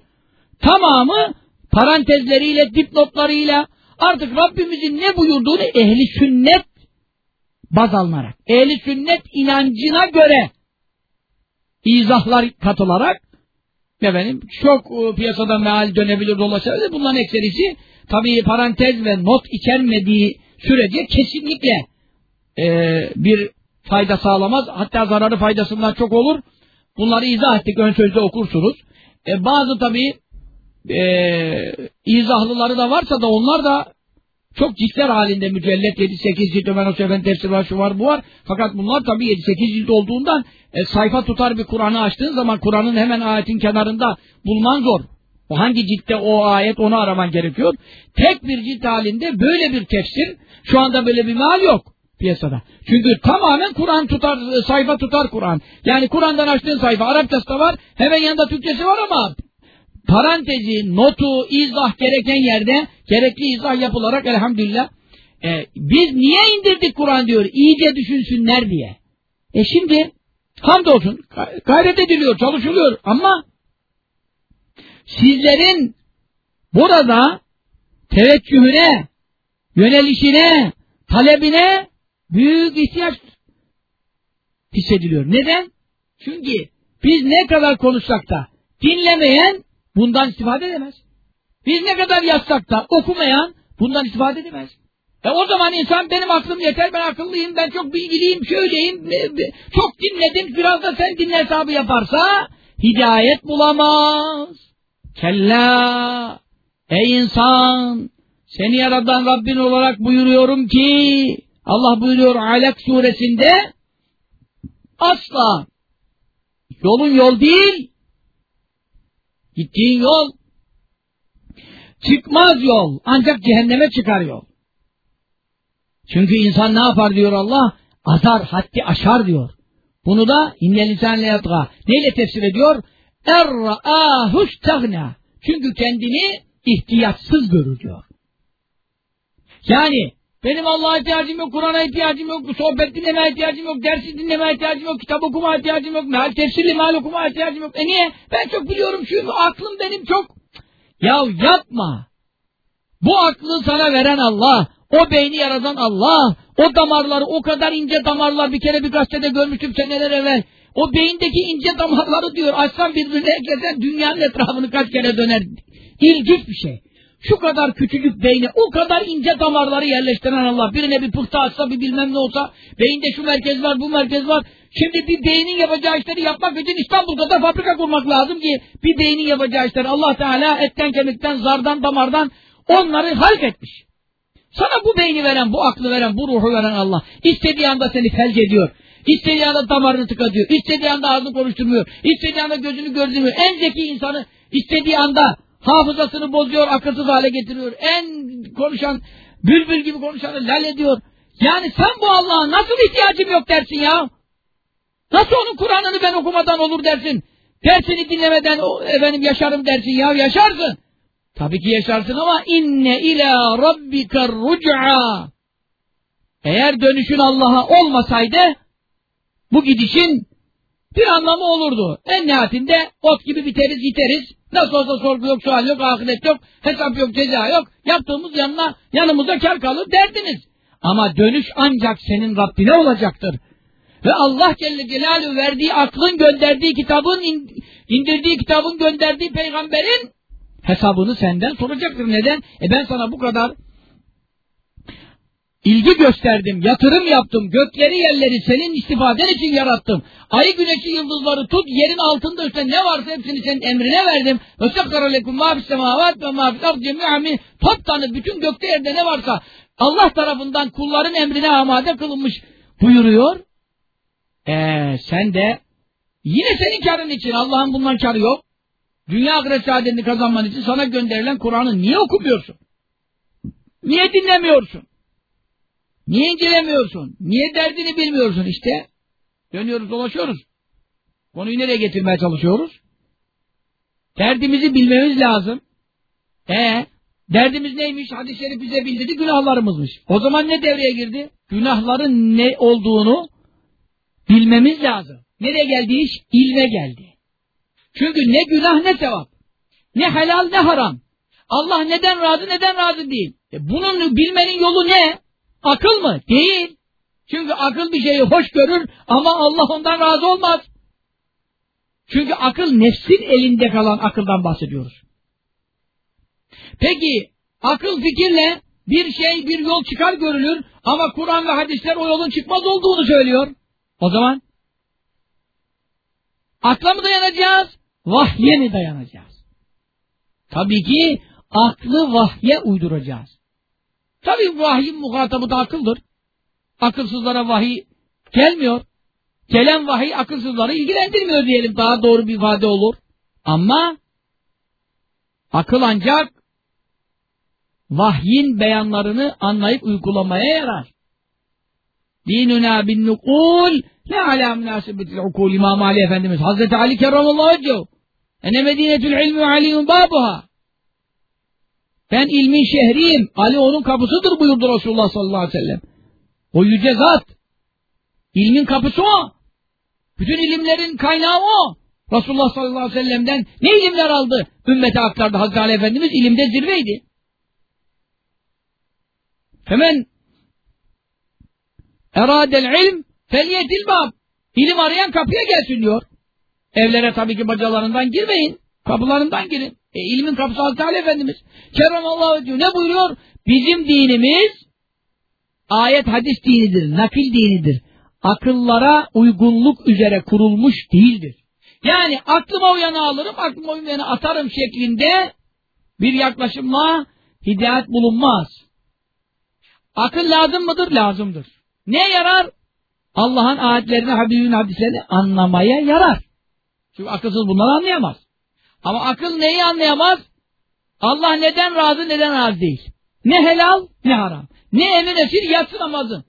tamamı parantezleriyle, dipnotlarıyla artık Rabbimizin ne buyurduğunu ehli sünnet baz alınarak, ehli sünnet inancına göre izahlar katılarak efendim çok e, piyasada meal dönebilir dolaşabilir. Bunların ekserisi tabii parantez ve not içermediği sürece kesinlikle e, bir fayda sağlamaz. Hatta zararı faydasından çok olur. Bunları izah ettik. Ön sözde okursunuz. E, bazı tabii e, izahlıları da varsa da onlar da çok ciltler halinde mücellet 7-8 cilt Ömer Efendi tefsir var şu var bu var. Fakat bunlar tabii 7-8 cilt olduğundan e, sayfa tutar bir Kur'an'ı açtığın zaman Kur'an'ın hemen ayetin kenarında bulman zor. O hangi ciltte o ayet onu araman gerekiyor. Tek bir cilt halinde böyle bir tefsir şu anda böyle bir mal yok piyasada. Çünkü tamamen Kur'an tutar, sayfa tutar Kur'an. Yani Kur'an'dan açtığın sayfa Arapçası da var, hemen yanında Türkçesi var ama parantezi, notu, izah gereken yerde gerekli izah yapılarak elhamdülillah e, biz niye indirdik Kur'an diyor iyice düşünsünler diye. E şimdi hamdolsun gayret ediliyor, çalışılıyor ama sizlerin burada teveccühüne, yönelişine, talebine büyük ihtiyaç hissediliyor. Neden? Çünkü biz ne kadar konuşsak da dinlemeyen bundan istifade edemez. Biz ne kadar yazsak da okumayan bundan istifade edemez. E o zaman insan benim aklım yeter, ben akıllıyım, ben çok bilgiliyim, şöyleyim, çok dinledim, biraz da sen dinle hesabı yaparsa hidayet bulamaz. Kella! Ey insan! Seni yaradan Rabbin olarak buyuruyorum ki Allah buyuruyor Alek suresinde asla yolun yol değil gittiğin yol çıkmaz yol ancak cehenneme çıkar yol. Çünkü insan ne yapar diyor Allah? Azar, haddi aşar diyor. Bunu da innel insanle. Neyle tefsir ediyor? Erra'ahuş tagna. Çünkü kendini ihtiyatsız görür diyor. Yani benim Allah'a ihtiyacım yok, Kur'an'a ihtiyacım yok, sohbet dinlemeye ihtiyacım yok, dersi dinlemeye ihtiyacım yok, kitap okuma ihtiyacım yok, meal tefsirli meal okuma ihtiyacım yok. E niye? Ben çok biliyorum şu aklım benim çok. Ya yapma. Bu aklı sana veren Allah, o beyni yaratan Allah, o damarları, o kadar ince damarlar bir kere bir gazetede görmüştüm seneler evvel. O beyindeki ince damarları diyor, açsan birbirine eklesen dünyanın etrafını kaç kere döner. İlginç bir şey. Şu kadar küçücük beyne o kadar ince damarları yerleştiren Allah. Birine bir pıhtı atsa bir bilmem ne olsa beyinde şu merkez var bu merkez var. Şimdi bir beynin yapacağı işleri yapmak için İstanbul'da da fabrika kurmak lazım ki bir beynin yapacağı işleri Allah Teala etten kemikten zardan damardan onları halk etmiş. Sana bu beyni veren, bu aklı veren, bu ruhu veren Allah. İstediği anda seni felç ediyor. İstediği anda damarını tıkatıyor. İstediği anda ağzını konuşturmuyor. İstediği anda gözünü gördürmüyor. En zeki insanı istediği anda hafızasını bozuyor, akılsız hale getiriyor. En konuşan, bülbül gibi konuşanı lal ediyor. Yani sen bu Allah'a nasıl ihtiyacım yok dersin ya? Nasıl onun Kur'an'ını ben okumadan olur dersin? Dersini dinlemeden efendim yaşarım dersin ya yaşarsın. Tabii ki yaşarsın ama inne ila rabbika ruc'a. Eğer dönüşün Allah'a olmasaydı bu gidişin bir anlamı olurdu. En nihayetinde ot gibi biteriz giteriz. Nasıl olsa sorgu yok, sual yok, ahiret yok, hesap yok, ceza yok. Yaptığımız yanına, yanımıza kar kalır derdiniz. Ama dönüş ancak senin Rabbine olacaktır. Ve Allah Celle Celaluhu verdiği aklın gönderdiği kitabın, indirdiği kitabın gönderdiği peygamberin hesabını senden soracaktır. Neden? E ben sana bu kadar ilgi gösterdim, yatırım yaptım, gökleri yerleri senin istifaden için yarattım. Ayı güneşi yıldızları tut, yerin altında üstte ne varsa hepsini senin emrine verdim. Ösekkara lekum ma fis semavat ve ma toptanı bütün gökte yerde ne varsa Allah tarafından kulların emrine amade kılınmış buyuruyor. Ee, sen de yine senin karın için Allah'ın bundan karı yok. Dünya ahiret kazanman için sana gönderilen Kur'an'ı niye okumuyorsun? Niye dinlemiyorsun? Niye incelemiyorsun? Niye derdini bilmiyorsun işte? Dönüyoruz dolaşıyoruz. Konuyu nereye getirmeye çalışıyoruz? Derdimizi bilmemiz lazım. E derdimiz neymiş? Hadis-i şerif bize bildirdi günahlarımızmış. O zaman ne devreye girdi? Günahların ne olduğunu Bilmemiz lazım. Nereye geldi iş? İlme geldi. Çünkü ne günah ne sevap. Ne helal ne haram. Allah neden razı neden razı değil. E bunun bilmenin yolu ne? Akıl mı? Değil. Çünkü akıl bir şeyi hoş görür ama Allah ondan razı olmaz. Çünkü akıl nefsin elinde kalan akıldan bahsediyoruz. Peki akıl fikirle bir şey bir yol çıkar görülür ama Kur'an ve hadisler o yolun çıkmaz olduğunu söylüyor. O zaman akla mı dayanacağız? Vahye mi dayanacağız? Tabii ki aklı vahye uyduracağız. Tabii vahyin muhatabı da akıldır. Akılsızlara vahiy gelmiyor. Gelen vahiy akılsızları ilgilendirmiyor diyelim. Daha doğru bir ifade olur. Ama akıl ancak vahyin beyanlarını anlayıp uygulamaya yarar. Dinuna bin nukul ne ala münasibetil ukul İmam Ali Efendimiz Hazreti Ali kerramallahu ecehu ene medinetül ilmi aliyun babuha ben ilmin şehriyim Ali onun kapısıdır buyurdu Resulullah sallallahu aleyhi ve sellem o yüce zat ilmin kapısı o bütün ilimlerin kaynağı o Resulullah sallallahu aleyhi ve sellem'den ne ilimler aldı ümmete aktardı Hazreti Ali Efendimiz ilimde zirveydi Hemen eradel ilm feliyetil bab. İlim arayan kapıya gelsin diyor. Evlere tabii ki bacalarından girmeyin. Kapılarından girin. E, ilmin kapısı Hazreti Ali Efendimiz. Kerem diyor. Ne buyuruyor? Bizim dinimiz ayet hadis dinidir, nakil dinidir. Akıllara uygunluk üzere kurulmuş değildir. Yani aklıma uyanı alırım, aklıma uyanı atarım şeklinde bir yaklaşımla hidayet bulunmaz. Akıl lazım mıdır? Lazımdır. Ne yarar? Allah'ın ayetlerini, Habibin hadislerini anlamaya yarar. Çünkü akılsız bunları anlayamaz. Ama akıl neyi anlayamaz? Allah neden razı, neden razı değil. Ne helal, ne haram. Ne emin esir, yatsı namazın.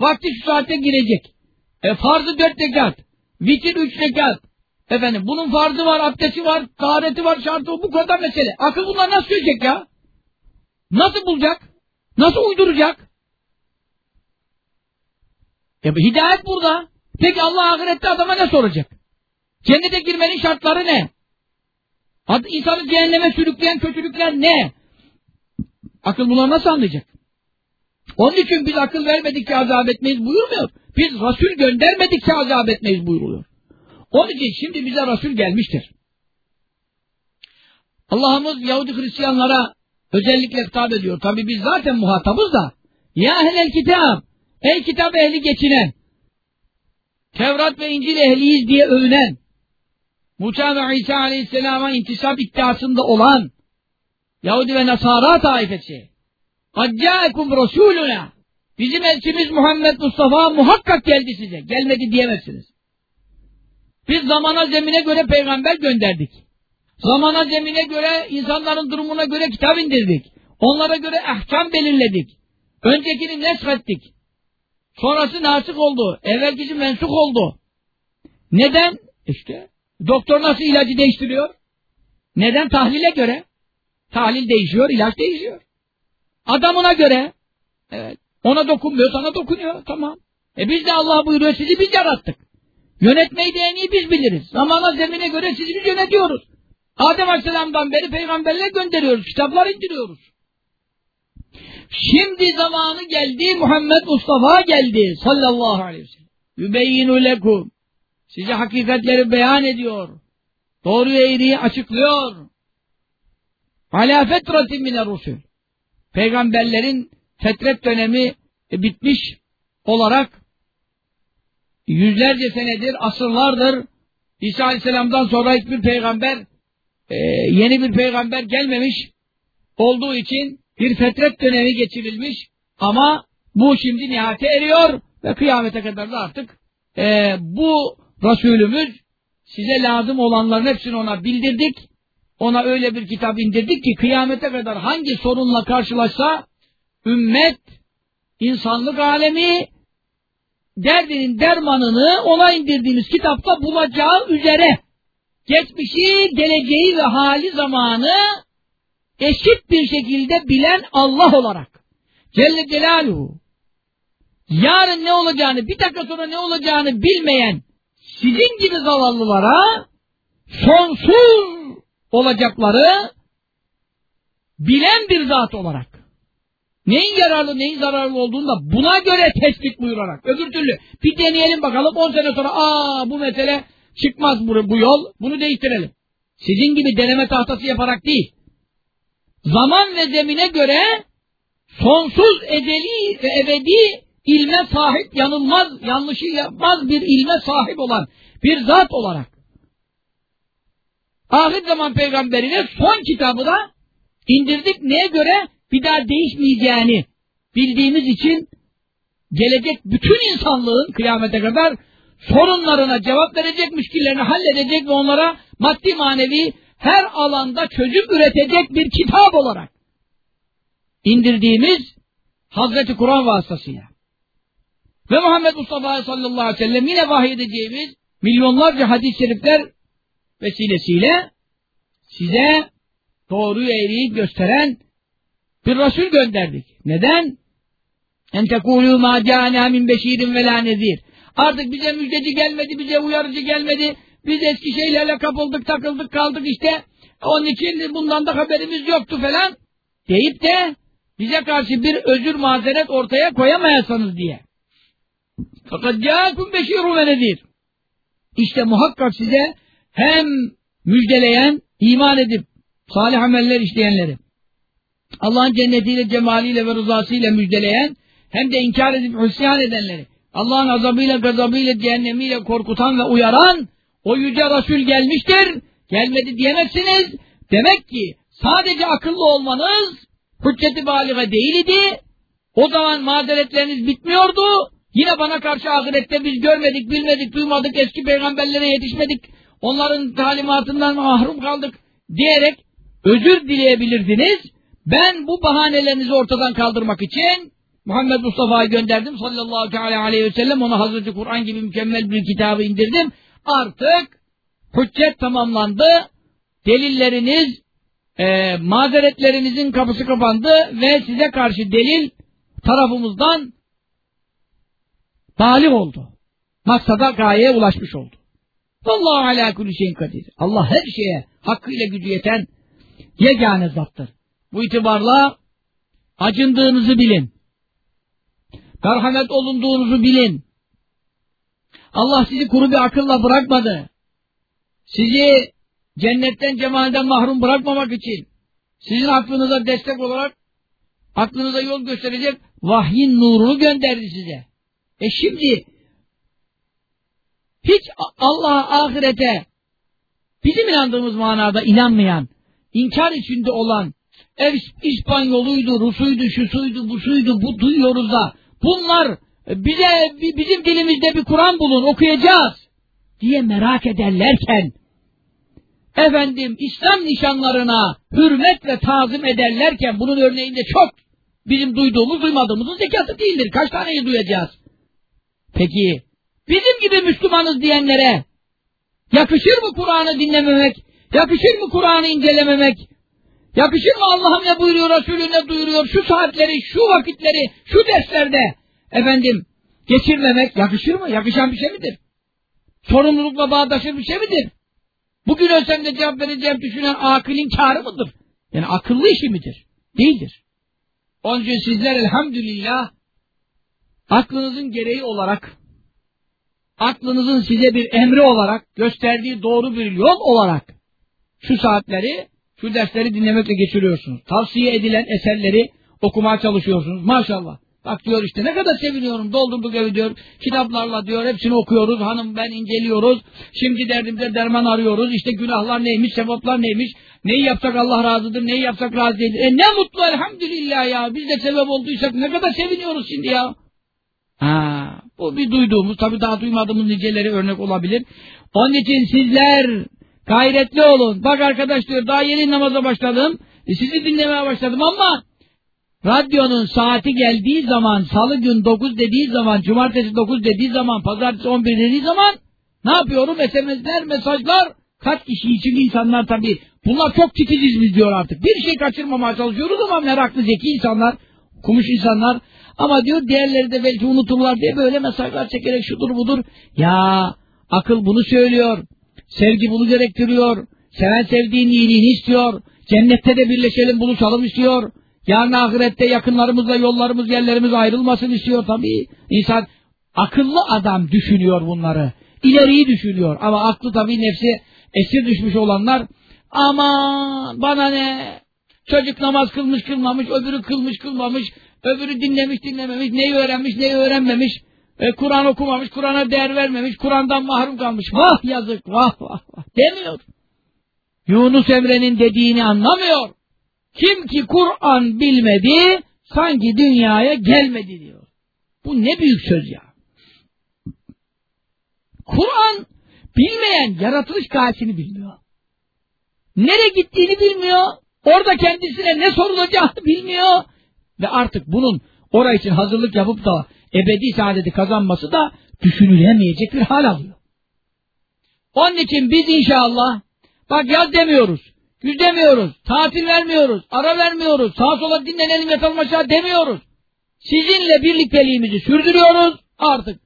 Vakti şu saatte girecek. E farzı dört rekat. Vitir üç rekat. Efendim bunun farzı var, abdesti var, tahareti var, şartı bu kadar mesele. Akıl bunlar nasıl söyleyecek ya? Nasıl bulacak? Nasıl uyduracak? E hidayet burada. Peki Allah ahirette adama ne soracak? Cennete girmenin şartları ne? İnsanı cehenneme sürükleyen kötülükler ne? Akıl bunları nasıl anlayacak? Onun için biz akıl vermedikçe azap etmeyiz buyurmuyor. Biz Resul göndermedikçe azap etmeyiz buyuruluyor. Onun için şimdi bize Resul gelmiştir. Allah'ımız Yahudi Hristiyanlara özellikle hitap ediyor. Tabi biz zaten muhatabız da. Ya ehlel kitap. Ey kitap ehli geçinen. Tevrat ve İncil ehliyiz diye övünen. Musa ve İsa aleyhisselama intisap iddiasında olan Yahudi ve Nasara taifesi. Haccâekum Resuluna. Bizim elçimiz Muhammed Mustafa muhakkak geldi size. Gelmedi diyemezsiniz. Biz zamana zemine göre peygamber gönderdik. Zamana zemine göre, insanların durumuna göre kitap indirdik. Onlara göre ahkam belirledik. Öncekini nesrettik. Sonrası nasip oldu. Evvelkisi mensuk oldu. Neden? İşte doktor nasıl ilacı değiştiriyor? Neden? Tahlile göre. Tahlil değişiyor, ilaç değişiyor. Adamına göre. Evet. Ona dokunmuyor, sana dokunuyor. Tamam. E biz de Allah buyuruyor, sizi biz yarattık. Yönetmeyi de en iyi biz biliriz. Zamana zemine göre sizi biz yönetiyoruz. Adem Aleyhisselam'dan beri peygamberler gönderiyoruz, kitaplar indiriyoruz. Şimdi zamanı geldi, Muhammed Mustafa geldi sallallahu aleyhi ve sellem. Yübeyyinu lekum. Size hakikatleri beyan ediyor. Doğru eğriyi açıklıyor. Alâ fetratin mine rusul. Peygamberlerin fetret dönemi bitmiş olarak yüzlerce senedir, asırlardır İsa Aleyhisselam'dan sonra hiçbir peygamber e, yeni bir peygamber gelmemiş olduğu için bir fetret dönemi geçirilmiş ama bu şimdi nihayete eriyor ve kıyamete kadar da artık e, bu Resulümüz size lazım olanların hepsini ona bildirdik. Ona öyle bir kitap indirdik ki kıyamete kadar hangi sorunla karşılaşsa ümmet, insanlık alemi derdinin dermanını ona indirdiğimiz kitapta bulacağı üzere geçmişi, geleceği ve hali zamanı eşit bir şekilde bilen Allah olarak Celle Celaluhu yarın ne olacağını, bir dakika sonra ne olacağını bilmeyen sizin gibi zavallılara sonsuz olacakları bilen bir zat olarak neyin yararlı neyin zararlı olduğunu da buna göre tespit buyurarak öbür türlü bir deneyelim bakalım 10 sene sonra aa bu mesele çıkmaz bu, bu yol bunu değiştirelim. Sizin gibi deneme tahtası yaparak değil. Zaman ve zemine göre sonsuz ezeli ve ebedi ilme sahip yanılmaz, yanlışı yapmaz bir ilme sahip olan bir zat olarak. Ahir zaman peygamberine son kitabı da indirdik. Neye göre? Bir daha değişmeyeceğini bildiğimiz için gelecek bütün insanlığın kıyamete kadar sorunlarına cevap verecek, müşkillerini halledecek ve onlara maddi manevi her alanda çözüm üretecek bir kitap olarak indirdiğimiz Hazreti Kur'an vasıtasıyla ve Muhammed Mustafa sallallahu aleyhi ve sellem yine vahiy edeceğimiz milyonlarca hadis-i şerifler vesilesiyle size doğruyu eğriyi gösteren bir Resul gönderdik. Neden? En tekulû mâ câne min beşîrin ve lâ nezîr. Artık bize müjdeci gelmedi, bize uyarıcı gelmedi. Biz eski şeylerle kapıldık, takıldık, kaldık işte. Onun için bundan da haberimiz yoktu falan. Deyip de bize karşı bir özür mazeret ortaya koyamayasanız diye. Fakat câkum beşîrun ve nezîr. İşte muhakkak size hem müjdeleyen, iman edip salih ameller işleyenleri, Allah'ın cennetiyle, cemaliyle ve rızasıyla müjdeleyen, hem de inkar edip hüsyan edenleri, Allah'ın azabıyla, gazabıyla, cehennemiyle korkutan ve uyaran, o yüce Resul gelmiştir, gelmedi diyemezsiniz. Demek ki sadece akıllı olmanız hücceti baliga değil idi. O zaman mazeretleriniz bitmiyordu. Yine bana karşı ahirette biz görmedik, bilmedik, duymadık, eski peygamberlere yetişmedik, onların talimatından mahrum kaldık diyerek özür dileyebilirdiniz. Ben bu bahanelerinizi ortadan kaldırmak için Muhammed Mustafa'yı gönderdim sallallahu aleyhi ve sellem ona Hazreti Kur'an gibi mükemmel bir kitabı indirdim. Artık hüccet tamamlandı. Delilleriniz, e, mazeretlerinizin kapısı kapandı ve size karşı delil tarafımızdan talih oldu. Maksada gayeye ulaşmış oldu. Allahu ala kulli şeyin kadir. Allah her şeye hakkıyla gücü yeten yegane zattır. Bu itibarla acındığınızı bilin. Merhamet olunduğunuzu bilin. Allah sizi kuru bir akılla bırakmadı. Sizi cennetten cemalden mahrum bırakmamak için sizin aklınıza destek olarak aklınıza yol gösterecek vahyin nurunu gönderdi size. E şimdi hiç Allah'a ahirete bizim inandığımız manada inanmayan, inkar içinde olan İspanyoluydu, Rusuydu, şusuydu, busuydu, bu duyuyoruz da bunlar bize bizim dilimizde bir Kur'an bulun okuyacağız diye merak ederlerken efendim İslam nişanlarına hürmet ve tazim ederlerken bunun örneğinde çok bizim duyduğumuz duymadığımızın zekası değildir. Kaç taneyi duyacağız? Peki bizim gibi Müslümanız diyenlere yakışır mı Kur'an'ı dinlememek? Yakışır mı Kur'an'ı incelememek? Yakışır mı Allah'ım ne buyuruyor, Resulü ne duyuruyor, şu saatleri, şu vakitleri, şu derslerde efendim geçirmemek yakışır mı? Yakışan bir şey midir? Sorumlulukla bağdaşır bir şey midir? Bugün ölsem de cevap vereceğim düşünen akılın kârı mıdır? Yani akıllı işi midir? Değildir. Onun için sizler elhamdülillah aklınızın gereği olarak aklınızın size bir emri olarak gösterdiği doğru bir yol olarak şu saatleri şu dersleri dinlemekle geçiriyorsunuz. Tavsiye edilen eserleri okumaya çalışıyorsunuz. Maşallah. Bak diyor işte ne kadar seviniyorum. Doldurduk evi diyor. Kitaplarla diyor. Hepsini okuyoruz. Hanım ben inceliyoruz. Şimdi derdimize derman arıyoruz. İşte günahlar neymiş, sevaplar neymiş. Neyi yapsak Allah razıdır, neyi yapsak razı değildir. E ne mutlu elhamdülillah ya. Biz de sebep olduysak ne kadar seviniyoruz şimdi ya. Ha, bu bir duyduğumuz, tabii daha duymadığımız niceleri örnek olabilir. Onun için sizler Gayretli olun. Bak arkadaş diyor daha yeni namaza başladım. E sizi dinlemeye başladım ama radyonun saati geldiği zaman, salı gün 9 dediği zaman, cumartesi 9 dediği zaman, pazartesi 11 dediği zaman ne yapıyorum? SMS'ler, mesajlar kaç kişi için insanlar tabii. Bunlar çok titiziz biz diyor artık. Bir şey kaçırmamaya çalışıyoruz ama meraklı, zeki insanlar, okumuş insanlar. Ama diyor diğerleri de belki unuturlar diye böyle mesajlar çekerek şudur budur. Ya akıl bunu söylüyor. Sevgi bunu gerektiriyor. Seven sevdiğin iyiliğini istiyor. Cennette de birleşelim buluşalım istiyor. Yarın ahirette yakınlarımızla yollarımız yerlerimiz ayrılmasın istiyor tabii. İnsan akıllı adam düşünüyor bunları. İleriyi düşünüyor. Ama aklı tabii nefsi esir düşmüş olanlar aman bana ne çocuk namaz kılmış kılmamış öbürü kılmış kılmamış öbürü dinlemiş dinlememiş neyi öğrenmiş neyi öğrenmemiş. E, Kur'an okumamış Kur'an'a değer vermemiş Kur'an'dan mahrum kalmış. Vah yazık vah vah vah. Demiyor. Yunus Emre'nin dediğini anlamıyor. Kim ki Kur'an bilmedi sanki dünyaya gelmedi diyor. Bu ne büyük söz ya. Kur'an bilmeyen yaratılış gayesini bilmiyor. Nereye gittiğini bilmiyor. Orada kendisine ne sorulacağını bilmiyor. Ve artık bunun oraya için hazırlık yapıp da ebedi saadeti kazanması da düşünülemeyecek bir hal alıyor. Onun için biz inşallah bak yaz demiyoruz, güz demiyoruz, tatil vermiyoruz, ara vermiyoruz, sağa sola dinlenelim yatalım aşağı demiyoruz. Sizinle birlikteliğimizi sürdürüyoruz artık.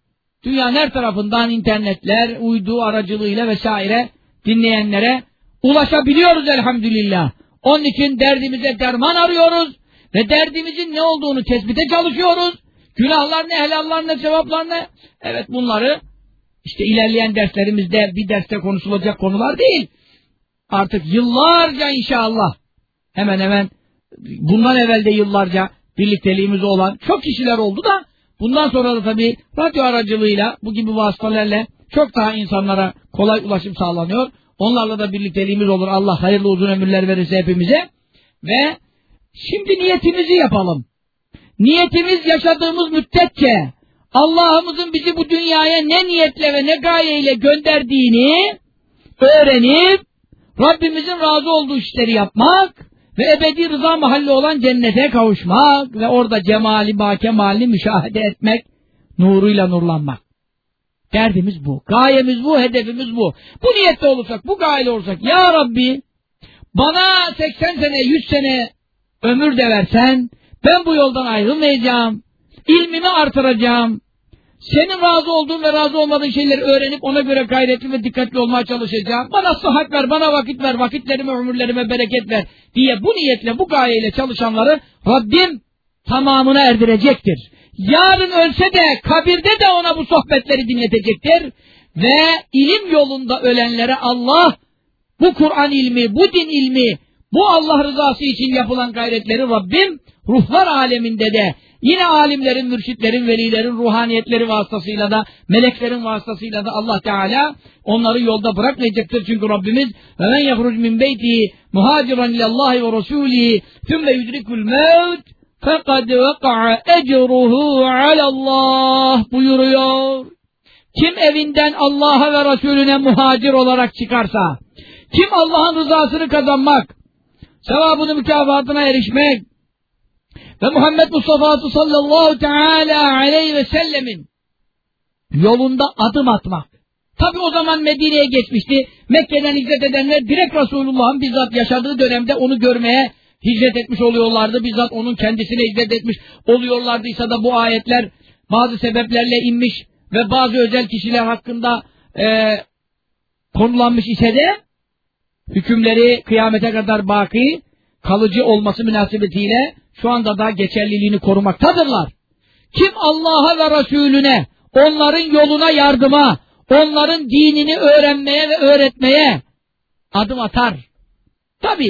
Dünyanın her tarafından internetler, uydu aracılığıyla vesaire dinleyenlere ulaşabiliyoruz elhamdülillah. Onun için derdimize derman arıyoruz ve derdimizin ne olduğunu tespite çalışıyoruz. Günahlar ne, helallar ne, cevaplar ne? Evet bunları işte ilerleyen derslerimizde bir derste konuşulacak konular değil. Artık yıllarca inşallah hemen hemen bundan evvel de yıllarca birlikteliğimiz olan çok kişiler oldu da bundan sonra da tabii radyo aracılığıyla bu gibi vasıtalarla çok daha insanlara kolay ulaşım sağlanıyor. Onlarla da birlikteliğimiz olur. Allah hayırlı uzun ömürler verirse hepimize. Ve şimdi niyetimizi yapalım. Niyetimiz yaşadığımız müddetçe Allah'ımızın bizi bu dünyaya ne niyetle ve ne gayeyle gönderdiğini öğrenip Rabbimizin razı olduğu işleri yapmak ve ebedi rıza mahalli olan cennete kavuşmak ve orada cemali bakemali müşahede etmek, nuruyla nurlanmak. Derdimiz bu. Gayemiz bu, hedefimiz bu. Bu niyette olursak, bu gayeli olursak, Ya Rabbi bana 80 sene, 100 sene ömür de versen, ben bu yoldan ayrılmayacağım, ilmimi artıracağım, senin razı olduğun ve razı olmadığın şeyleri öğrenip ona göre gayretli ve dikkatli olmaya çalışacağım. Bana sıhhat ver, bana vakit ver, vakitlerime, ömürlerime bereket ver diye bu niyetle, bu gayeyle çalışanları Rabbim tamamına erdirecektir. Yarın ölse de kabirde de ona bu sohbetleri dinletecektir. Ve ilim yolunda ölenlere Allah bu Kur'an ilmi, bu din ilmi, bu Allah rızası için yapılan gayretleri Rabbim ruhlar aleminde de Yine alimlerin, mürşitlerin, velilerin, ruhaniyetleri vasıtasıyla da, meleklerin vasıtasıyla da Allah Teala onları yolda bırakmayacaktır. Çünkü Rabbimiz ve men yahruc min beyti muhaciran ilallahi ve rasulih thumma yudrikul mevt fekad veka'a ecruhu alallah buyuruyor. Kim evinden Allah'a ve Resulüne muhacir olarak çıkarsa, kim Allah'ın rızasını kazanmak, sevabını mükafatına erişmek, ve Muhammed Mustafa sallallahu teala aleyhi ve sellemin yolunda adım atmak. Tabi o zaman Medine'ye geçmişti. Mekke'den hicret edenler direkt Resulullah'ın bizzat yaşadığı dönemde onu görmeye hicret etmiş oluyorlardı. Bizzat onun kendisine hicret etmiş oluyorlardıysa da bu ayetler bazı sebeplerle inmiş ve bazı özel kişiler hakkında e, konulanmış ise de hükümleri kıyamete kadar baki kalıcı olması münasebetiyle şu anda da geçerliliğini korumaktadırlar. Kim Allah'a ve Resulüne, onların yoluna yardıma, onların dinini öğrenmeye ve öğretmeye adım atar. Tabi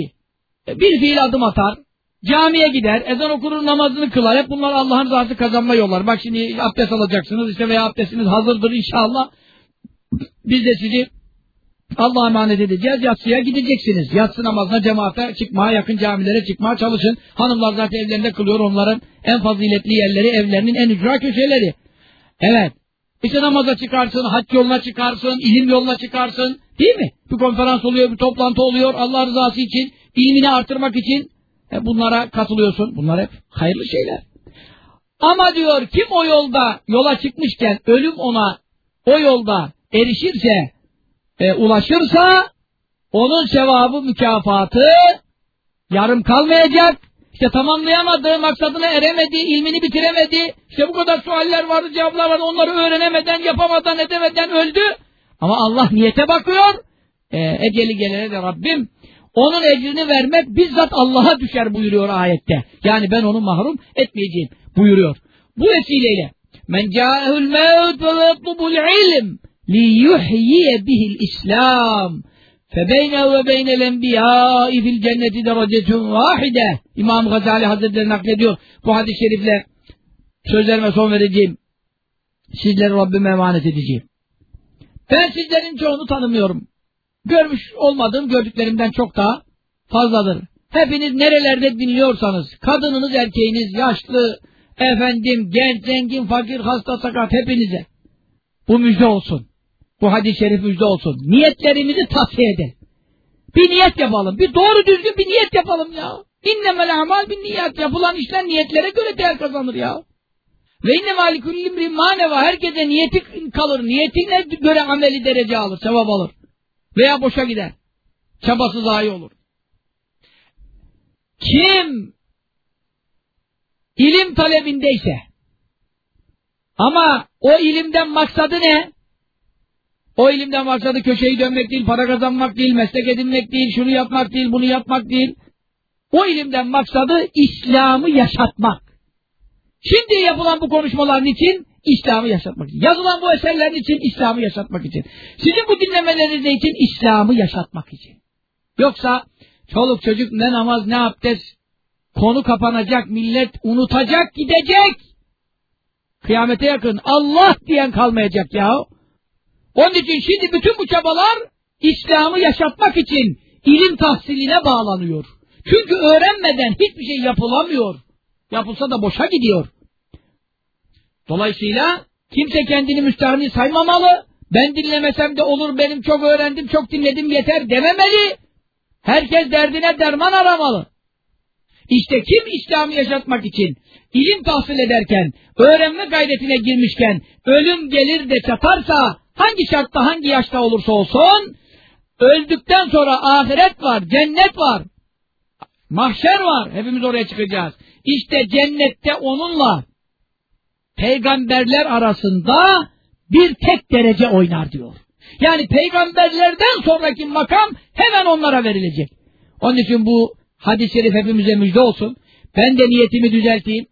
bir fiil adım atar, camiye gider, ezan okurur, namazını kılar. Hep bunlar Allah'ın rızası kazanma yollar. Bak şimdi abdest alacaksınız işte veya abdestiniz hazırdır inşallah. Biz de sizi Allah'a emanet edeceğiz. Yatsıya gideceksiniz. Yatsı namazına cemaate çıkmaya, yakın camilere çıkmaya çalışın. Hanımlar zaten evlerinde kılıyor. Onların en faziletli yerleri, evlerinin en ücra köşeleri. Evet. İşte namaza çıkarsın, hac yoluna çıkarsın, ilim yoluna çıkarsın. Değil mi? Bir konferans oluyor, bir toplantı oluyor. Allah rızası için, ilmini artırmak için e bunlara katılıyorsun. Bunlar hep hayırlı şeyler. Ama diyor kim o yolda yola çıkmışken ölüm ona o yolda erişirse e, ulaşırsa onun sevabı mükafatı yarım kalmayacak İşte tamamlayamadı, maksadına eremedi, ilmini bitiremedi. İşte bu kadar sualler vardı, cevaplar vardı. Onları öğrenemeden, yapamadan, edemeden öldü. Ama Allah niyete bakıyor. E, eceli gelene de Rabbim onun ecrini vermek bizzat Allah'a düşer buyuruyor ayette. Yani ben onu mahrum etmeyeceğim buyuruyor. Bu vesileyle men câehül mevt ve yetlubul ilm li yuhyiye bihil İslam فَبَيْنَهُ وَبَيْنَ الْاَنْبِيَاءِ فِي الْجَنَّةِ دَرَجَةٌ وَاحِدَةٌ İmam Gazali Hazretleri naklediyor. Bu hadis-i şerifle sözlerime son vereceğim. Sizleri Rabbime emanet edeceğim. Ben sizlerin çoğunu tanımıyorum. Görmüş olmadığım gördüklerimden çok daha fazladır. Hepiniz nerelerde dinliyorsanız, kadınınız, erkeğiniz, yaşlı, efendim, genç, zengin, fakir, hasta, sakat hepinize bu müjde olsun. Bu hadis-i şerif müjde olsun. Niyetlerimizi tavsiye edelim. Bir niyet yapalım. Bir doğru düzgün bir niyet yapalım ya. İnnemel amal bir niyet. Yapılan işler niyetlere göre değer kazanır ya. Ve inne malikullimri maneva. Herkese niyeti kalır. Niyetine göre ameli derece alır. Sevap alır. Veya boşa gider. Çabası zayi olur. Kim ilim talebindeyse ama o ilimden maksadı ne? O ilimden maksadı köşeyi dönmek değil, para kazanmak değil, meslek edinmek değil, şunu yapmak değil, bunu yapmak değil. O ilimden maksadı İslam'ı yaşatmak. Şimdi yapılan bu konuşmaların için İslam'ı yaşatmak için. Yazılan bu eserlerin için İslam'ı yaşatmak için. Sizin bu dinlemeleriniz için İslam'ı yaşatmak için. Yoksa çoluk çocuk ne namaz ne abdest konu kapanacak millet unutacak gidecek. Kıyamete yakın Allah diyen kalmayacak ya. Onun için şimdi bütün bu çabalar İslam'ı yaşatmak için ilim tahsiline bağlanıyor. Çünkü öğrenmeden hiçbir şey yapılamıyor. Yapılsa da boşa gidiyor. Dolayısıyla kimse kendini müstahni saymamalı. Ben dinlemesem de olur benim çok öğrendim çok dinledim yeter dememeli. Herkes derdine derman aramalı. İşte kim İslam'ı yaşatmak için ilim tahsil ederken, öğrenme gayretine girmişken ölüm gelir de çatarsa hangi şartta hangi yaşta olursa olsun öldükten sonra ahiret var, cennet var, mahşer var. Hepimiz oraya çıkacağız. İşte cennette onunla peygamberler arasında bir tek derece oynar diyor. Yani peygamberlerden sonraki makam hemen onlara verilecek. Onun için bu hadis-i şerif hepimize müjde olsun. Ben de niyetimi düzelteyim.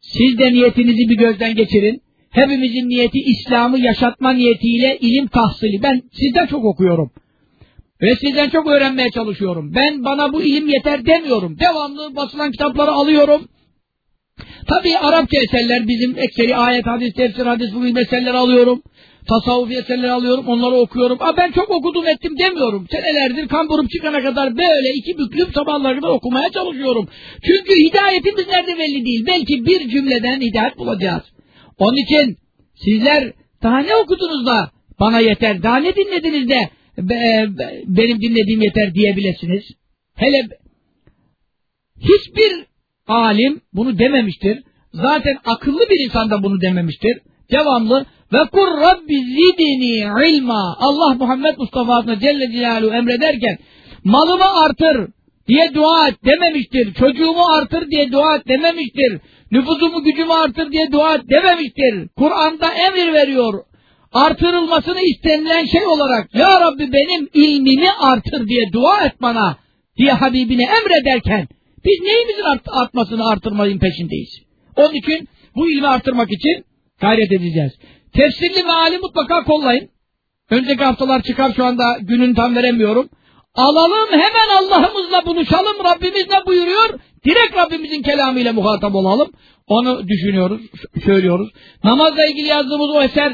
Siz de niyetinizi bir gözden geçirin. Hepimizin niyeti İslam'ı yaşatma niyetiyle ilim tahsili. Ben sizden çok okuyorum. Ve sizden çok öğrenmeye çalışıyorum. Ben bana bu ilim yeter demiyorum. Devamlı basılan kitapları alıyorum. Tabi Arapça eserler bizim ekseri ayet, hadis, tefsir, hadis, bugün meseleleri alıyorum. Tasavvuf eserleri alıyorum, onları okuyorum. Aa, ben çok okudum ettim demiyorum. Senelerdir kamburum çıkana kadar böyle iki büklüm sabahlara kadar okumaya çalışıyorum. Çünkü hidayetimiz nerede belli değil. Belki bir cümleden hidayet bulacağız. Onun için sizler daha ne okudunuz da bana yeter, daha ne dinlediniz de be, be, benim dinlediğim yeter diyebilirsiniz. Hele hiçbir alim bunu dememiştir. Zaten akıllı bir insan da bunu dememiştir. Devamlı ve kur rabbi zidini ilma Allah Muhammed Mustafa'sına Celle Celaluhu emrederken malımı artır diye dua et dememiştir. Çocuğumu artır diye dua et dememiştir. Nüfuzumu gücümü artır diye dua et dememiştir. Kur'an'da emir veriyor. Artırılmasını istenilen şey olarak Ya Rabbi benim ilmimi artır diye dua et bana diye Habibine emrederken biz neyimizin art artmasını artırmayın peşindeyiz. Onun için bu ilmi artırmak için gayret edeceğiz. Tefsirli meali mutlaka kollayın. Önceki haftalar çıkar şu anda gününü tam veremiyorum. Alalım hemen Allah'ımızla buluşalım. Rabbimiz ne buyuruyor? Direkt Rabbimizin kelamıyla muhatap olalım. Onu düşünüyoruz, söylüyoruz. Namazla ilgili yazdığımız o eser,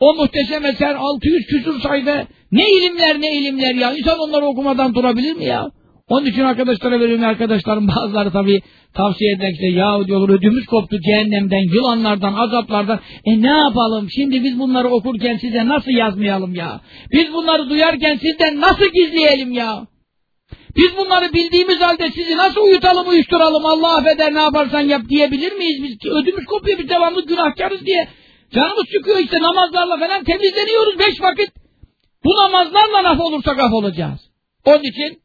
o muhteşem eser 600 küsur sayfa. Ne ilimler ne ilimler ya. İnsan onları okumadan durabilir mi ya? Onun için arkadaşlara veriyorum arkadaşlarım bazıları tabii tavsiye ederek işte ya diyorlar ödümüz koptu cehennemden, yılanlardan, azaplardan. E ne yapalım şimdi biz bunları okurken size nasıl yazmayalım ya? Biz bunları duyarken sizden nasıl gizleyelim ya? Biz bunları bildiğimiz halde sizi nasıl uyutalım uyuşturalım Allah affeder ne yaparsan yap diyebilir miyiz? Biz ödümüz kopuyor biz devamlı günahkarız diye. Canımız çıkıyor işte namazlarla falan temizleniyoruz beş vakit. Bu namazlarla af olursak af olacağız. Onun için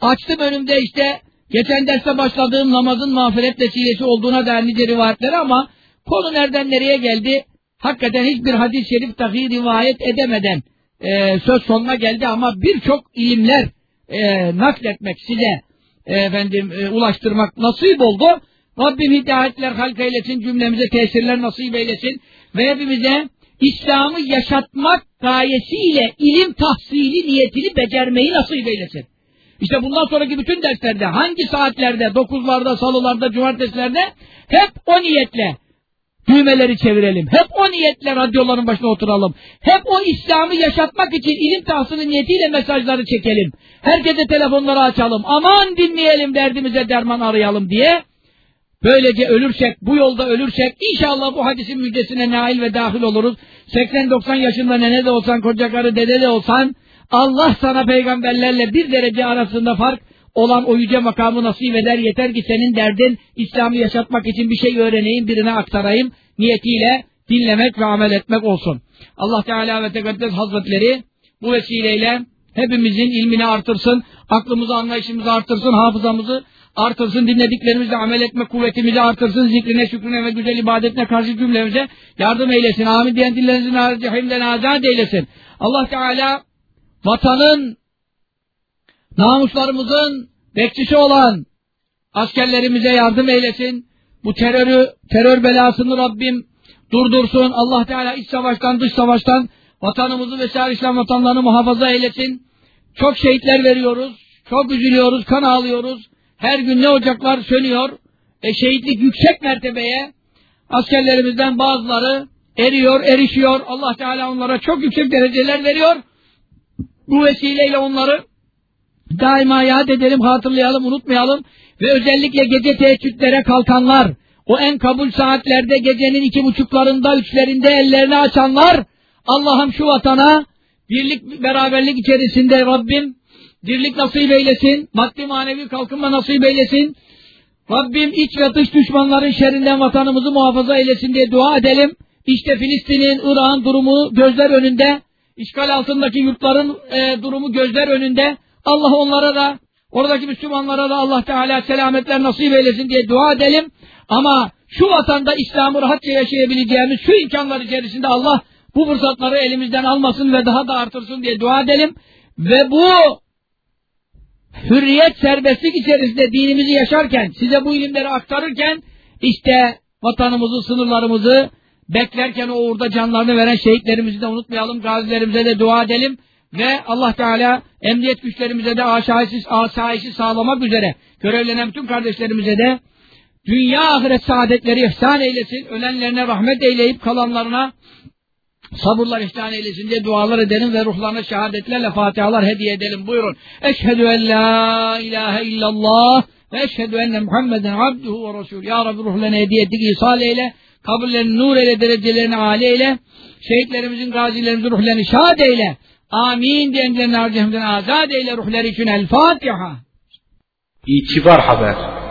Açtım önümde işte geçen derste başladığım namazın mağfiret vesilesi olduğuna dair nice rivayetleri ama konu nereden nereye geldi? Hakikaten hiçbir hadis-i şerif dahi rivayet edemeden e, söz sonuna geldi ama birçok ilimler e, nakletmek size e, efendim e, ulaştırmak nasip oldu. Rabbim hidayetler halk eylesin, cümlemize tesirler nasip eylesin ve hepimize İslam'ı yaşatmak gayesiyle ilim tahsili niyetini becermeyi nasip eylesin. İşte bundan sonraki bütün derslerde hangi saatlerde, dokuzlarda, salılarda, cumartesilerde hep o niyetle düğmeleri çevirelim. Hep o niyetle radyoların başına oturalım. Hep o İslam'ı yaşatmak için ilim tahsili niyetiyle mesajları çekelim. Herkese telefonları açalım. Aman dinleyelim derdimize derman arayalım diye. Böylece ölürsek, bu yolda ölürsek inşallah bu hadisin müjdesine nail ve dahil oluruz. 80-90 yaşında nene de olsan, koca karı dede de olsan Allah sana peygamberlerle bir derece arasında fark olan o yüce makamı nasip eder. Yeter ki senin derdin İslam'ı yaşatmak için bir şey öğreneyim, birine aktarayım niyetiyle dinlemek ve amel etmek olsun. Allah Teala ve Tekaddes Hazretleri bu vesileyle hepimizin ilmini artırsın, aklımızı, anlayışımızı artırsın, hafızamızı artırsın, dinlediklerimizle amel etme kuvvetimizi artırsın, zikrine, şükrüne ve güzel ibadetine karşı cümlemize yardım eylesin. Amin diyen dillerinizin cehimden azat eylesin. Allah Teala vatanın, namuslarımızın bekçisi olan askerlerimize yardım eylesin. Bu terörü, terör belasını Rabbim durdursun. Allah Teala iç savaştan, dış savaştan vatanımızı ve şer İslam vatanlarını muhafaza eylesin. Çok şehitler veriyoruz. Çok üzülüyoruz, kan ağlıyoruz. Her gün ne ocaklar sönüyor. E şehitlik yüksek mertebeye askerlerimizden bazıları eriyor, erişiyor. Allah Teala onlara çok yüksek dereceler veriyor. Bu vesileyle onları daima yad edelim, hatırlayalım, unutmayalım. Ve özellikle gece teheccüdlere kalkanlar, o en kabul saatlerde gecenin iki buçuklarında, üçlerinde ellerini açanlar, Allah'ım şu vatana birlik, beraberlik içerisinde Rabbim dirlik nasip eylesin, maddi manevi kalkınma nasip eylesin. Rabbim iç ve dış düşmanların şerrinden vatanımızı muhafaza eylesin diye dua edelim. İşte Filistin'in, Irak'ın durumu gözler önünde. İşgal altındaki yurtların e, durumu gözler önünde. Allah onlara da, oradaki Müslümanlara da Allah Teala selametler nasip eylesin diye dua edelim. Ama şu vatanda İslam'ı rahatça yaşayabileceğimiz şu imkanlar içerisinde Allah bu fırsatları elimizden almasın ve daha da artırsın diye dua edelim. Ve bu hürriyet, serbestlik içerisinde dinimizi yaşarken, size bu ilimleri aktarırken, işte vatanımızı, sınırlarımızı beklerken o uğurda canlarını veren şehitlerimizi de unutmayalım, gazilerimize de dua edelim ve Allah Teala emniyet güçlerimize de asayişi, asayişi sağlamak üzere görevlenen bütün kardeşlerimize de dünya ahiret saadetleri ihsan eylesin, ölenlerine rahmet eyleyip kalanlarına sabırlar ihsan eylesin diye dualar edelim ve ruhlarına şehadetlerle fatihalar hediye edelim. Buyurun. Eşhedü en la ilahe illallah ve eşhedü enne Muhammeden abduhu ve resul. Ya Rabbi ruhlarına hediye ettik. İsal eyle. Kabullerini nur eyle. Derecelerini âli eyle. Şehitlerimizin, gazilerimizin ruhlarını şad eyle. Amin diyenlerin harcımdan azad eyle ruhları için. El Fatiha. İtibar haber.